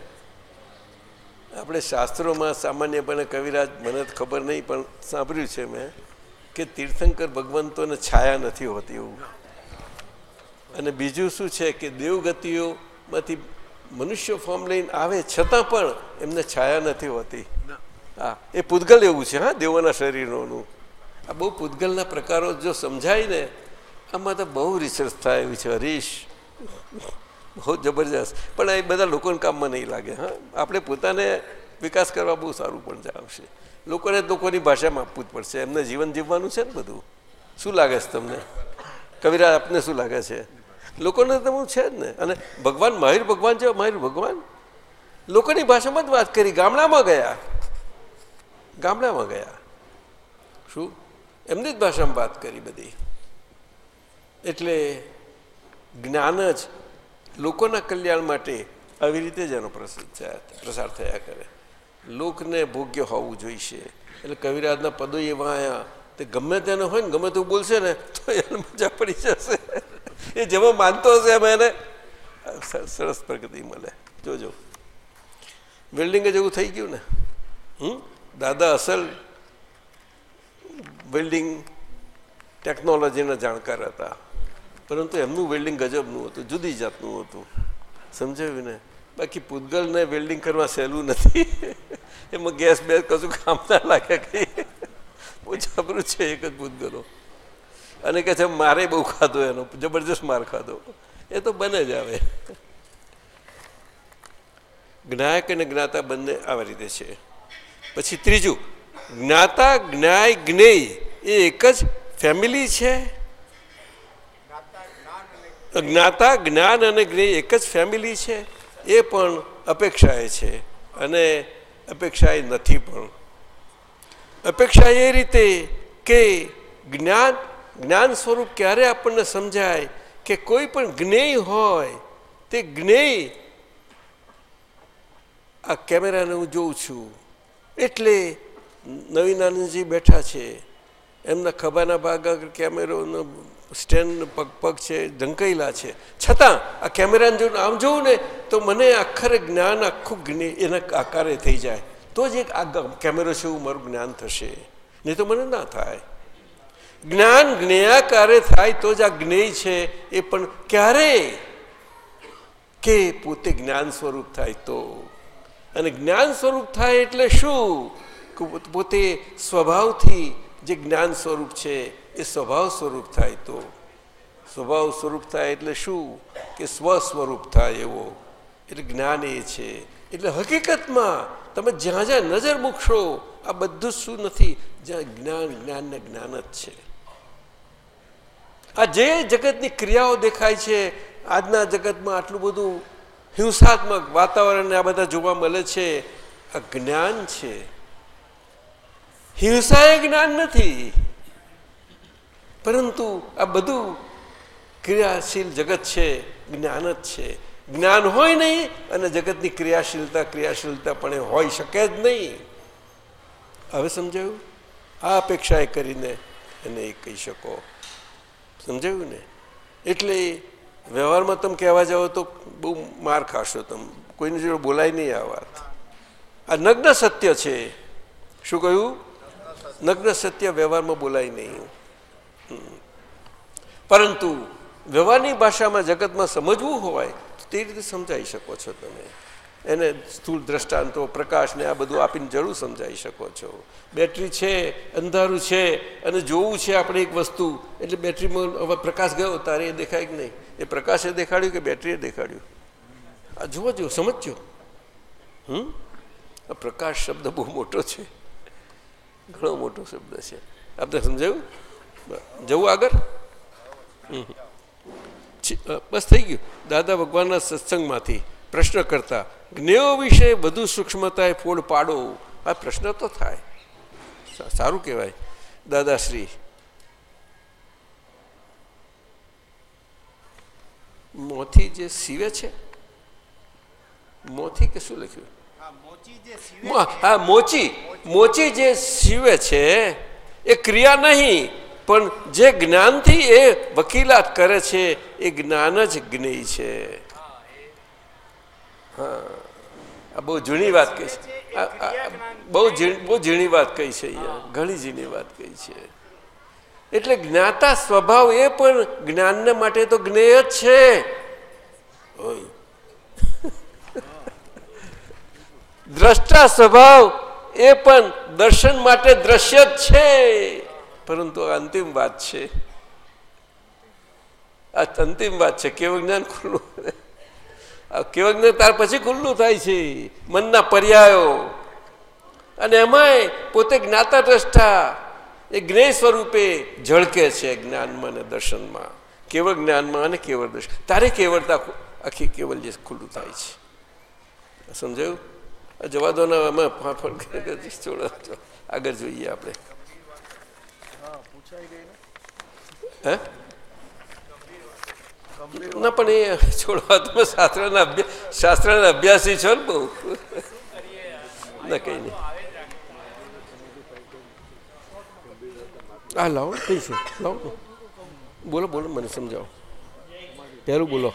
આપણે શાસ્ત્રોમાં સામાન્યપણે કવિરાજ મને ખબર નહીં પણ સાંભળ્યું છે મેં કે તીર્થંકર ભગવંતોને છાયા નથી હોતી એવું. અને બીજું શું છે કે દેવગતિઓમાંથી મનુષ્ય ફોર્મ લઈને આવે છતાં પણ એમને છાયા નથી હોતી. હા એ પૂતગલ એવું છે હા દેવોના શરીરોનું. આ બહુ પૂતગલના પ્રકારો જો સમજાય ને, આમાં તો બહુ રિસર્ચ થાય એવી છે, હરીશ. બહુ જબરજસ્ત. પણ એ બધા લોકોને કામમાં નહીં લાગે, હા. આપણે પોતાને વિકાસ કરવા બહુ સારું પણ આવશે. લોકોને લોકોની ભાષામાં આપવું જ પડશે. એમને જીવન જીવવાનું છે ને બધું. શું લાગે છે તમને? કવિરાજ, આપને શું લાગે છે? લોકોને તો છે જ ને. અને ભગવાન, માહિર ભગવાન છે, માહિર ભગવાન? લોકોની ભાષામાં જ વાત કરી. ગામડામાં ગયા. ગામડામાં ગયા. શું? એમની જ ભાષામાં વાત કરી બધી. એટલે જ્ઞાન જ લોકોના કલ્યાણ માટે આવી રીતે જ એનો પ્રસાર થયા કરે. લોકને ભોગ્ય હોવું જોઈશે. એટલે કવિરાજના પદો એવા આવ્યા તે ગમે તેને હોય ને, ગમે તેવું બોલશે ને, તો એને મજા પડી જશે. એ જેમાં માનતો હશે એમ એને. સરસ પ્રગતિ મળે. જોજો. વેલ્ડિંગ જ એવું થઈ ગયું ને? હમ? દાદા અસલ વેલ્ડિંગ ટેકનોલોજીના જાણકાર હતા. પરંતુ એમનું વેલ્ડિંગ ગજબનું હતું, જુદી જાતનું હતું. સમજાવ્યું ને? બાકી પૂતગલને વેલ્ડિંગ કરવા સહેલું નથી. એમાં ગેસ બેસ કશું કામ ના લાગે કઈ. જબરું છે એક જ પૂતગલો અને કે છે, મારે બહુ ખાધો એનો, જબરજસ્ત માર ખાધો. એ તો બને જ આવે. જ્ઞાયક અને જ્ઞાતા બંને આવી રીતે છે. પછી ત્રીજું જ્ઞાતા જ્ઞાય જ્ઞેય એ એક જ ફેમિલી છે? જ્ઞાતા જ્ઞાન અને જ્ઞેય એક જ ફેમિલી છે? એ પણ અપેક્ષાએ છે અને અપેક્ષાએ નથી પણ. અપેક્ષા એ રીતે કે જ્ઞાન જ્ઞાન સ્વરૂપ ક્યારે આપણને સમજાય કે કોઈ પણ જ્ઞેય હોય, તે જ્ઞેય આ કેમેરાને હું જોઉં છું. એટલે નવીનાનંદજી બેઠા છે. એમના ખભાના ભાગ આગળ કેમેરોનો સ્ટેન્ડ પગ પગ છે, ઢંકાયેલા છે. છતાં આ કેમેરાને જો આમ જોઉં ને તો મને આખરે જ્ઞાન આખું એના આકારે થઈ જાય. તો જ એક આ કેમેરો છે એવું મારું જ્ઞાન થશે. નહીં તો મને ના થાય. જ્ઞાન જ્ઞેયાકારે થાય તો જ આ જ્ઞેય છે એ પણ ક્યારે? કે પોતે જ્ઞાન સ્વરૂપ થાય તો. અને જ્ઞાન સ્વરૂપ થાય એટલે શું? પોતે સ્વભાવથી જે જ્ઞાન સ્વરૂપ છે, એ સ્વભાવ સ્વરૂપ થાય તો. સ્વભાવ સ્વરૂપ થાય એટલે શું? કે સ્વ સ્વરૂપ થાય એવો. એટલે જ્ઞાન એ છે. એટલે હકીકતમાં તમે જ્યાં જ્યાં નજર મૂકશો, આ બધું શું નથી? જ્યાં જ્ઞાન, જ્ઞાનને જ્ઞાન જ છે. આ જે જગતની ક્રિયાઓ દેખાય છે, આજના જગતમાં આટલું બધું હિંસાત્મક વાતાવરણને આ બધા જોવા મળે છે, આ જ્ઞાન છે. હિંસા એ જ્ઞાન નથી. પરંતુ આ બધું ક્રિયાશીલ જગત છે, જ્ઞાન જ છે. જ્ઞાન હોય નહીં અને જગતની ક્રિયાશીલતા ક્રિયાશીલતા પણ એ હોઈ શકે જ નહીં. હવે સમજાયું? આ અપેક્ષાએ કરીને એને એ કહી શકો. સમજાયું ને? એટલે વ્યવહારમાં તમે કહેવા જાઓ તો બહુ માર ખાશો તમે. કોઈની જોડે બોલાય નહીં આ વાત. આ નગ્ન સત્ય છે. શું કહ્યું? નગ્ન સત્ય વ્યવહારમાં બોલાય નહીં. પરંતુ વ્યવહારની ભાષામાં જગતમાં સમજવું હોય, તો રીતે સમજાવી શકો છો તમે. એને સ્થૂળ દ્રષ્ટાંતો પ્રકાશને આ બધું આપીને જરૂર સમજાવી શકો છો. બેટરી છે, અંધારું છે, અને જોવું છે આપણે એક વસ્તુ, એટલે બેટરીમાં હવે પ્રકાશ ગયો, તારે એ દેખાય કે નહીં? એ પ્રકાશે દેખાડ્યું કે બેટરીએ દેખાડ્યું? આ જુઓ જો સમજો હમ? આ પ્રકાશ શબ્દ બહુ મોટો છે. ઘણો મોટો શબ્દ છે. આપણે સમજાયું? જવું આગળ? બસ થઈ ગયું. દાદા ભગવાનના સત્સંગમાંથી પ્રશ્ન કરતા, જ્ઞેયો વિશે વધુ સૂક્ષ્મતાએ ફોડ પાડો. આ પ્રશ્ન તો થાય. સારું કહેવાય. દાદાશ્રી. મોથી જે સીવે છે, મોથી કે શું લખ્યું? હા મોચી. મોચી જે સીવે છે એ ક્રિયા નહીં પણ જે જ્ઞાનથી એ વકીલાત કરે છે એ જ્ઞાન જ જ્ઞેય છે. હા. આ બહુ જૂની વાત કહી છે. બહુ બહુ ઝીણી વાત કહી છે અહીંયા. ઘણી ઝીણી વાત કહી છે. એટલે જ્ઞાતા સ્વભાવ એ પણ જ્ઞાનને માટે તો જ્ઞેય જ છે. દ્રષ્ટા સ્વભાવ એ પણ દર્શન માટે દ્રશ્ય જ છે. પરંતુ અંતિમ વાત છે. આ અંતિમ વાત છે. કેવું જ્ઞાન ખુલ્લું કેવું જ્ઞાન ત્યાર પછી ખુલ્લું થાય છે. મનના પર્યાયો. અને એમાંય પોતે જ્ઞાતા દ્રષ્ટા એ જ્ઞેય સ્વરૂપે ઝળકે છે જ્ઞાનમાં અને દર્શનમાં. કેવળ જ્ઞાનમાં અને કેવળ દર્શન તારે કેવળતા આખી કેવલ જે ખુલ્લું થાય છે. સમજાયું? જવા દો ને અમે છોડો આગળ જોઈએ આપણે. હે? ના, પણ એ છોડવા તમે શાસ્ત્રના અભ્યાસ શાસ્ત્રના અભ્યાસી છો ને બહુ. ના, કઈ નહીં. હા લાવો કઈ છે? લાવો બોલો બોલો, મને સમજાવો. પહેલું બોલો.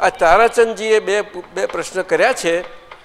આ તારાચંદજીએ બે બે પ્રશ્ન કર્યા છે.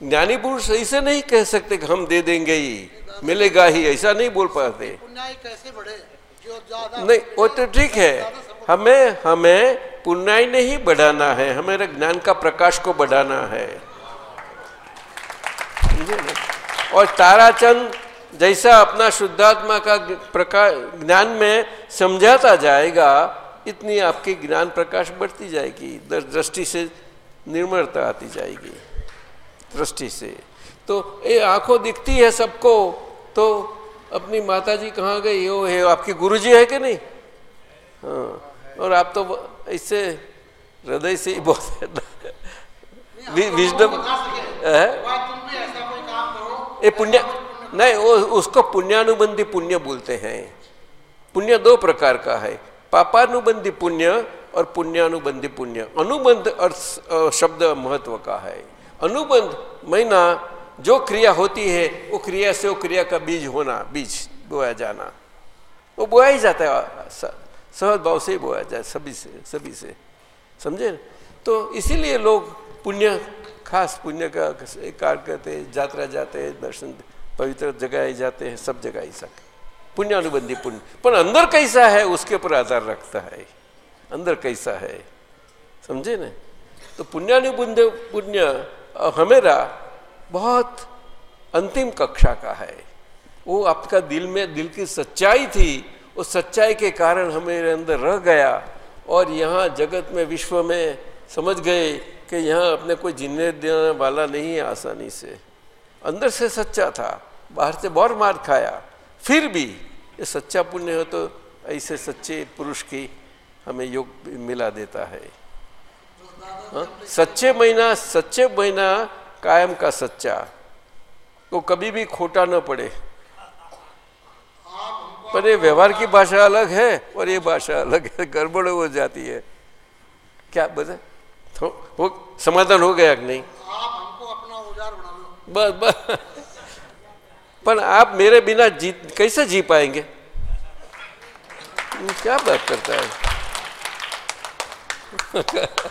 ज्ञानी पुरुष ऐसे नहीं कह सकते कि हम दे देंगे ही मिलेगा ही ऐसा नहीं बोल पाते। नहीं वो तो ठीक है। हमें हमें पुण्याई नहीं बढ़ाना है हमें ज्ञान का प्रकाश को बढ़ाना है। और ताराचंद जैसा अपना शुद्धात्मा का प्रकाश ज्ञान में समझाता जाएगा इतनी आपकी ज्ञान प्रकाश बढ़ती जाएगी दृष्टि से निर्मलता आती जाएगी। दृष्टि से। तो ये आँखों दिखती है सबको तो अपनी माता जी कहाँ गई? वो है आपके गुरुजी है कि नहीं? हाँ और आप तो इससे हृदय से ही बहुत विजडम है? ये पुण्य नहीं वो उसको पुण्यानुबंधी पुण्य बोलते हैं। पुण्य दो प्रकार का है। पापानुबंधी पुण्य और पुण्यानुबंधी पुण्य। अनुबंध और शब्द महत्व का है। अनुबंध महीना जो क्रिया होती है, वो क्रिया से वो क्रिया का बीज होना, बीज बोया जाना। वो बोया ही जाता है सहज भाव से ही बोया जाए, सभी से सभी से। समझे? तो इसीलिए लोग पुण्य, खास पुण्य का कार्य करते हैं, यात्रा जाते हैं, दर्शन, पवित्र जगह ही जाते हैं, सब जगह ही सके पुण्यानुबंधी पुण्य। पर अंदर कैसा है, उसके ऊपर आधार रखता है। अंदर कैसा है। समझे न? तो पुण्यानुबंध, पुण्य हमेरा बहुत अंतिम कक्षा का है। वो आपका दिल में, दिल की सच्चाई थी, उस सच्चाई के कारण हमारे अंदर रह गया और यहाँ जगत में, विश्व में समझ गए कि यहाँ अपने कोई जीने देने वाला नहीं है आसानी से। अंदर से सच्चा था, बाहर से बहुत मार खाया। फिर भी ये सच्चा पुण्य हो तो ऐसे सच्चे पुरुष की हमें योग मिला देता है। हाँ? सच्चे महीना सच्चे महीना कायम का सच्चा। वो कभी भी खोटा न पड़े। पर ये व्यवहार की भाषा अलग है और ये भाषा अलग है, गड़बड़ हो जाती है। क्या बता? तो वो समाधान हो गया कि नहीं? बस बस। पर आप मेरे बिना जी, कैसे जी पाएँगे? क्या बात करता है?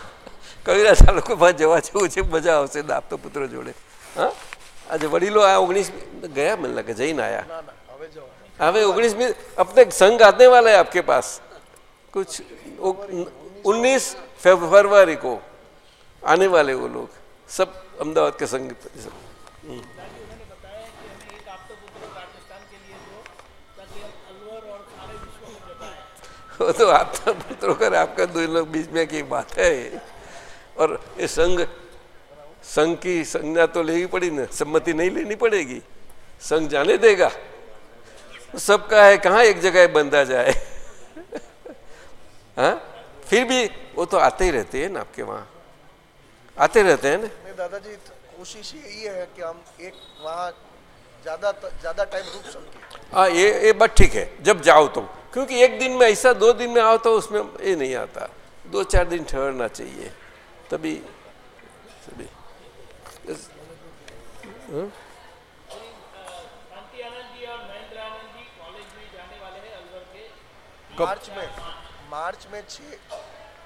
કવિરાજ આ લોકો પાસે જવા જેવું છે મજા આવશે આપતો પુત્ર જોડે હા આજે વડીલો આ ઓગણીસ ગયા મને લાગે જઈને આયા ना ना हवे जाओ हमें उन्नीसवीं अपने संघ आने वाला है आपके पास कुछ उन्नीस फरवरी को आने वाले वो लोग सब अहमदाबाद के संघ सब हम्म। वो तो आपका पुत्रों कर आपका दो लोग बीच में की बात है और ये संघ संघ की संज्ञा तो लेनी पड़ी ना सम्मति नहीं लेनी पड़ेगी। संघ जाने देगा। सबका है कहाँ एक जगह बंधा जाए? हाँ? फिर भी वो तो आते ही रहते हैं ना आपके वहाँ। आते रहते हैं ना? दादाजी कोशिश यही है कि हम एक वहाँ ज़्यादा ज़्यादा टाइम रुक सके। हाँ ये ये बात ठीक है। जब जाओ तो। क्योंकि एक दिन में ऐसा दो दिन में आओ तो उसमें ये नहीं आता। दो चार दिन ठहरना चाहिए। तभी तभी। इस- हाँ? मार्च में मार्च में छः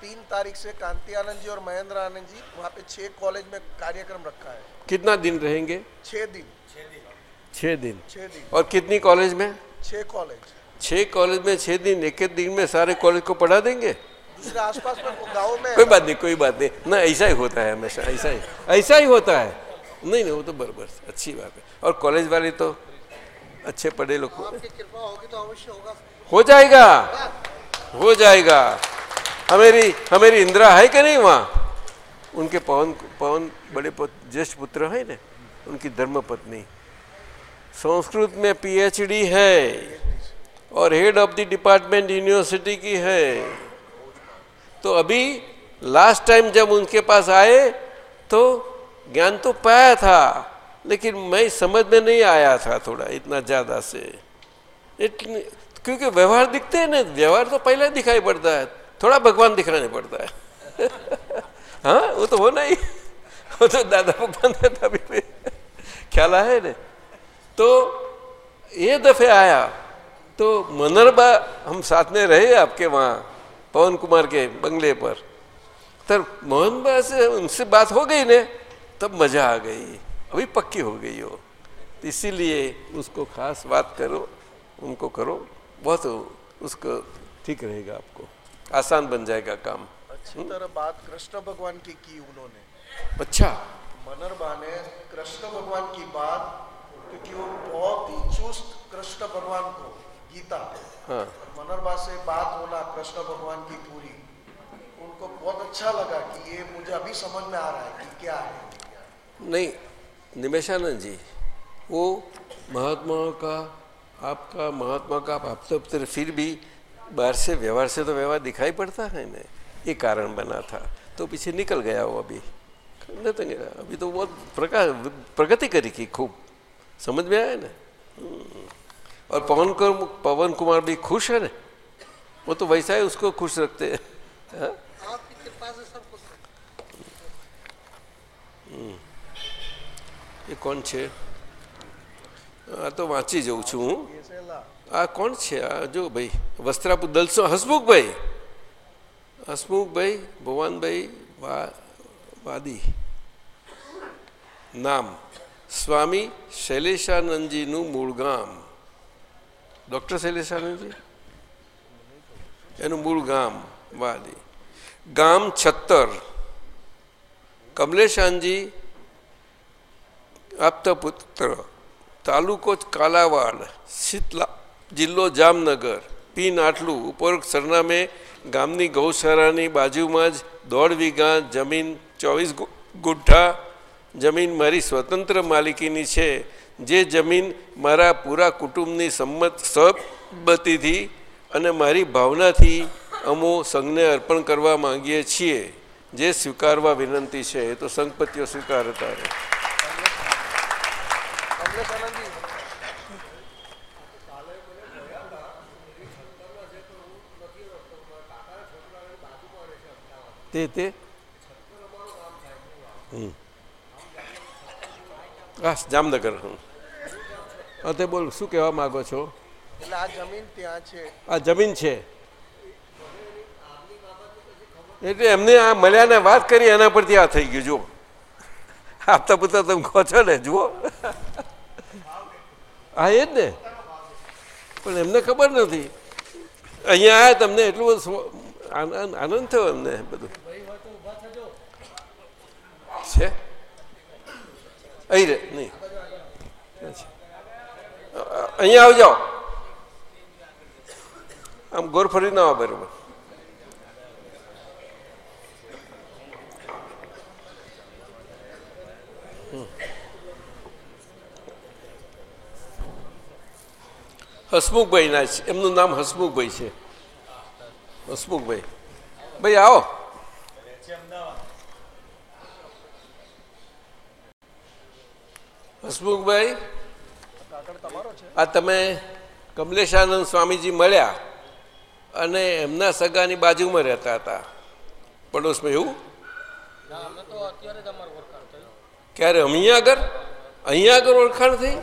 तीन तारीख से कांति आनंद जी और महेंद्र आनंद जी वहाँ पे छह कॉलेज में कार्यक्रम रखा है। कितना दिन रहेंगे? छह दिन। छः दिन। छह दिन। और कितनी कॉलेज में? छह कॉलेज। छः कॉलेज में छः दिन एक एक दिन में सारे कॉलेज को पढ़ा देंगे? दूसरे आसपास में गाँव में कोई बात नहीं कोई बात नहीं। ना ऐसा ही होता है हमेशा ऐसा ही ऐसा ही होता है। नहीं नहीं वो तो बरबर अच्छी बात है। और कॉलेज वाले तो अच्छे पढ़े लोग। होगी तो अवश्य होगा। हो जाएगा हो जाएगा। हमेरी हमेरी इंदिरा है कि नहीं वहाँ? उनके पवन पवन बड़े ज्येष्ठ पुत्र है ना उनकी धर्म पत्नी। संस्कृत में पीएचडी है और head of the department university की है। तो अभी लास्ट टाइम जब उनके पास आए तो ज्ञान तो पाया था, लेकिन मैं समझ में नहीं आया था थोड़ा, इतना ज़्यादा से। इतनी, क्योंकि व्यवहार दिखते हैं ना, व्यवहार तो पहले दिखाई पड़ता है, थोड़ा भगवान दिखाने पड़ता है। हाँ वो तो ही वो तो दादा भगवान था भी। ख्याल आया ना तो ये दफे आया तो मनरबा, हम साथ में रहे आपके वहाँ। पवन कुमार के बंगले पर। तब मोहन बा से उनसे बात हो गई ने तब मज़ा आ गई। अभी पक्की हो गई हो। इसीलिए उसको खास बात करो उनको करो बहुत उसको ठीक रहेगा आपको। आसान बन जाएगा काम। अच्छी तरह बात कृष्ण भगवान की की उन्होंने। अच्छा। मनरबा ने कृष्ण भगवान की बात क्योंकि वो बहुत ही चुस्त कृष्ण भगवान को गीता। हाँ। मनोरमा से बात होना कृष्ण भगवान की पूरी उनको बहुत अच्छा लगा कि ये मुझे अभी समझ में आ रहा है कि क्या है। नहीं निमेशानंद जी वो महात्मा का आपका महात्मा का आप तो फिर भी बाहर से व्यवहार से तो व्यवहार दिखाई पड़ता है ना ये कारण बना था। तो पीछे निकल गया वो अभी। नहीं तो नहीं रहा अभी तो बहुत प्रकार प्रगति करी की खूब। समझ में आया ना? हम्म। और पवन को पवन कुमार भी खुश है ना वो तो वैसा ही उसको खुश रखते हैं हाँ? आपकी कृपा से सब कुछ એ કોણ છે આ તો વાંચી જઉં છું હું આ કોણ છે આ જો ભાઈ વસ્ત્રાપુ દલસો હસમુખભાઈ હસમુખભાઈ ભુવનભાઈ વા વાદી નામ સ્વામી શૈલેષાનંદજીનું મૂળ ગામ ડૉક્ટર શૈલેષાનંદજી એનું મૂળ ગામ વાદી ગામ છત્તર. કમલેશાનજી આપતા પુત્ર. તાલુકો કાલાવાડ, શીતલા, જિલ્લો જામનગર. પિન આટલું ઉપરોક્ત સરનામે ગામની ગૌશાળાની બાજુમાં જ દોઢ વીઘા જમીન, ચોવીસ ગુઠ્ઠા જમીન મારી સ્વતંત્ર માલિકીની છે. જે જમીન મારા પૂરા કુટુંબની સંમત સહમતિથી અને મારી ભાવનાથી અમો સંઘને અર્પણ કરવા માંગીએ છીએ જે સ્વીકારવા વિનંતી છે. એ તો સંઘપતિઓ સ્વીકારતા રહે. તે તે. હમ. હા જામનગર હું. તે બોલ શું કહેવા માગો છો? એટલે આ જમીન ત્યાં છે. આ જમીન છે. એટલે એમને આ મળ્યાને વાત કરી એના પરથી આ થઈ ગયું જુઓ. આપતા પૂરતા તમે કહો છો ને જુઓ. હા એ જ ને. પણ એમને ખબર નથી. અહીંયા આવ્યા તમને એટલું બધું આનંદ થયો એમને બધું. છે? અહીં રે નહીં. અહીંયા આવી આમ ગોર ફરી ના આવે બરોબર. હસમુખભાઈ હસમુખભાઈના છે. એમનું નામ હસમુખભાઈ છે. હસમુખભાઈ. ભાઈ, આવો. હસમુખભાઈ, આ તમે કમલેશાનંદ સ્વામીજી મળ્યા અને એમના સગાની બાજુમાં રહેતા હતા. પડોશમાં એવું? ક્યારે અહીંયા આગળ? અહીંયા આગળ ઓળખાણ થઈ?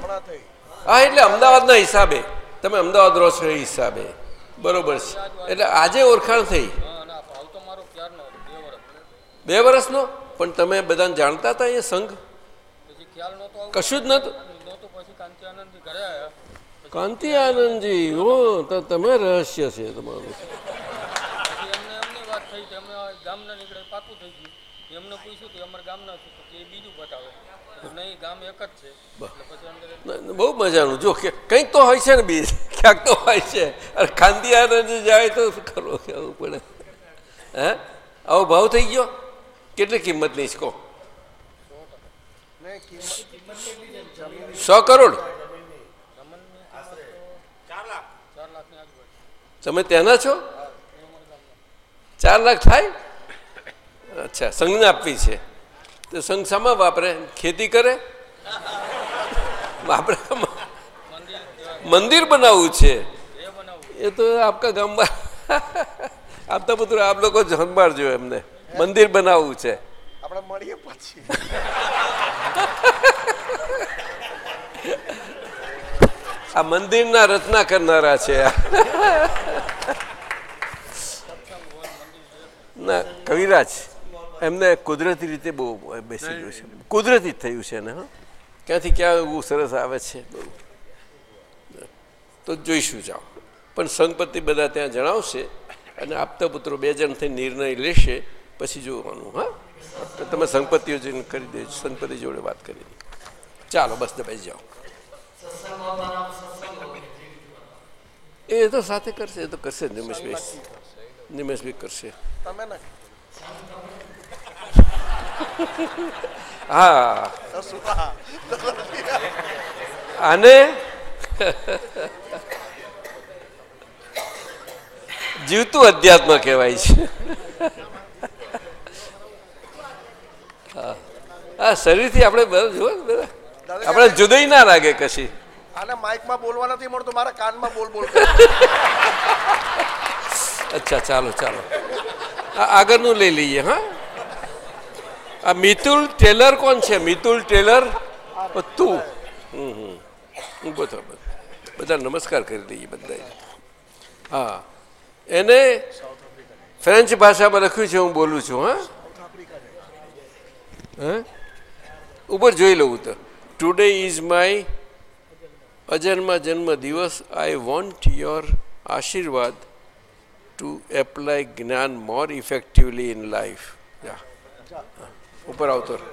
હા, એટલે અમદાવાદના હિસાબે. તમે અમદાવાદ રહો છો એ હિસાબે. બરોબર છે. એટલે આજે ઓળખાણ થઈ? બે વર્ષનો પણ તમે બધાને જાણતા હતા અહીંયા સંઘ? કશું જ નહોતું. કાંતિ આનંદજી હો તો તમે રહસ્ય છે તમારું. ગામના નીકળે પાકું થઈ ગયું. એમને પૂછ્યું કે અમારા ગામના છે તો એ બીજું બતાવે. બહુ મજાનું. જો કંઈક તો હોય છે ને બીજ ક્યાંક તો હોય છે. અરે ખાંદી આનંદજી જાય તો ખરો કેવું પડે? હે? આવો ભાવ થઈ ગયો? કેટલી કિંમતની છે કહો? કિંમત સો કરોડ? તમે ત્યાંના છો? ચાર લાખ થાય? અચ્છા, સંઘને આપવી છે. તો સંઘ શામાં વાપરે? ખેતી કરે? વાપરે મંદિર બનાવવું છે. એ તો આપકા ગામમાં આપતા પુત્ર, આપ લોકો સંભાળજો એમને. મંદિર બનાવવું છે. આપણે મળીએ પછી. આ મંદિરના રચના કરનારા છે. ના કવિરાજ એમને કુદરતી રીતે બહુ બેસી ગયું છે. કુદરતી જ થયું છે ને હા? ક્યાંથી ક્યાં એવું સરસ આવે છે બહુ. તો જોઈશું જાઓ. પણ સંગપતિ બધા ત્યાં જણાવશે અને આપતા પુત્રો બે જણ થઈ નિર્ણય લેશે પછી જોવાનું હા? તો તમે સંપત્તિઓ જઈને કરી દેજો સંપત્તિ જોડે વાત કરી. ચાલો બસ દબાઈ જાઓ. એ તો સાથે કરશે એ તો કરશે નિમેશભાઈ નિમેશભાઈ કરશે. હા. આને જીવતું અધ્યાત્મ કહેવાય છે. હા શરીરથી આપણે જુઓ બધા. આપણે જુદાઈ ના લાગે કશી. આને માઇકમાં બોલવા નથી મળતું મારા કાનમાં બોલ બોલ. અચ્છા ચાલો ચાલો. આ આગળનું લઈ લઈએ હા? આ મિતુલ ટેલર કોણ છે? મિતુલ ટેલર? તું. હમ હમ. ઊભો થો બધા. બધા નમસ્કાર કરી દઈએ બધા હા. એને ફ્રેન્ચ ભાષામાં લખ્યું છે હું બોલું છું હા? હા? ઉપર જોઈ લઉં તો ટુડે ઇઝ માય અજન્મા જન્મ દિવસ I want your ashirwad to apply gyan more effectively in life યા ઉપર આવતો રહે.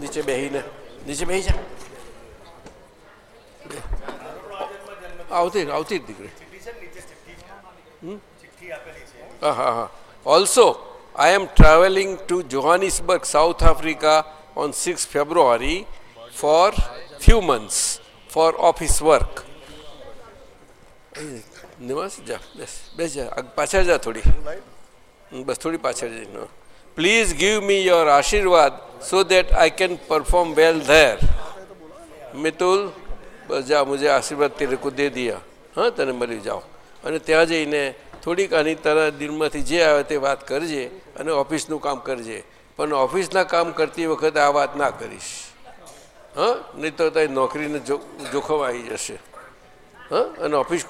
નીચે બેહીને, નીચે બેહી જા બે. આવતી જ- આવતી જ દીકરી હમ? હા હા હા also I am travelling to Johannesburg South Africa on six February for few months for office work નિવાસ જા બસ બેસ જા પાછળ જા થોડી બસ થોડી પાછળ જઈને please give me your aashirwad so that I can perform well there Mitul બસ જા મુજબ આશીર્વાદ તેરે કો દે દિયા હા તને મળી જાઓ અને ત્યાં જઈને થોડીક આની તારા દિલમાંથી જે આવે તે વાત કરજે અને ઓફિસનું કામ કરજે. પણ ઓફિસના કામ કરતી વખતે આ વાત ના કરીશ. હા? નહીં તો તારી નોકરીને જોખમ આવી જશે. હા? અને ઓફિસ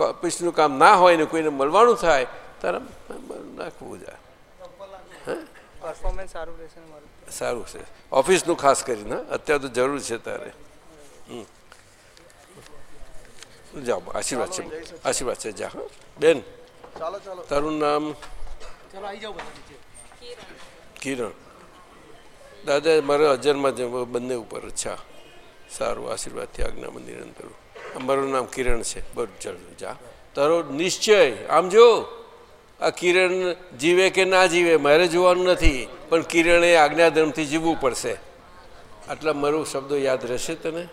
ઓફિસનું કામ ના હોય ને કોઈને મળવાનું થાય તારા નાખવું જાય પરફોર્મન્સ સારું રહેશે સારું છે. ઓફિસનું ખાસ કરીને અત્યારે તો જરૂર છે તારે. હમ. જાઓ આશીર્વાદ છે. આશીર્વાદ છે. જા હા? બેન. ચાલો ચાલો. તારું નામ? ચાલો આવી જાઓ કિરણ. દાદા મારે અજરમાં જ બંને ઉપર અચ્છા સારું આશીર્વાદથી આજ્ઞા મંદિર અંદર મારું નામ કિરણ છે. બરોબર ચાલ જા. તારો નિશ્ચય આમ જો? આ કિરણ જીવે કે ના જીવે મારે જોવાનું નથી પણ કિરણે આજ્ઞાધર્મથી જીવવું પડશે. આટલા મારું શબ્દો યાદ રહેશે તને?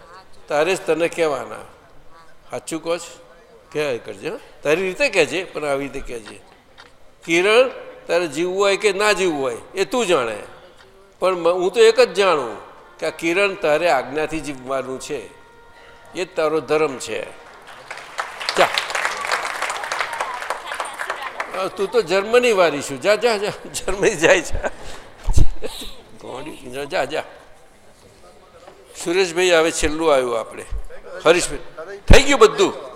તારે જ તને કહેવાના. સાચું કહો છો? કહેવાય, કરજે તારી રીતે કહેજે, પણ આવી રીતે કહેજે. કિરણ, તારે જીવવું હોય કે ના જીવવું હોય, એ તું જાણે. પણ હું તો એક જ જાણું કે આ કિરણ તારે આજ્ઞાથી જીવવાનું છે. એ તારો ધર્મ છે. તું તો જર્મની વાળી છું. જા જા જા. જર્મની જાય છે. જા જા સુરેશભાઈ હવે છેલ્લું આવ્યું આપણે. હરીશભાઈ. થઈ ગયું બધું?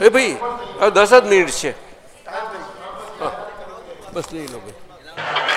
એ ભાઈ દસ જ મિનિટ છે. બસ લઈ લો ભાઈ.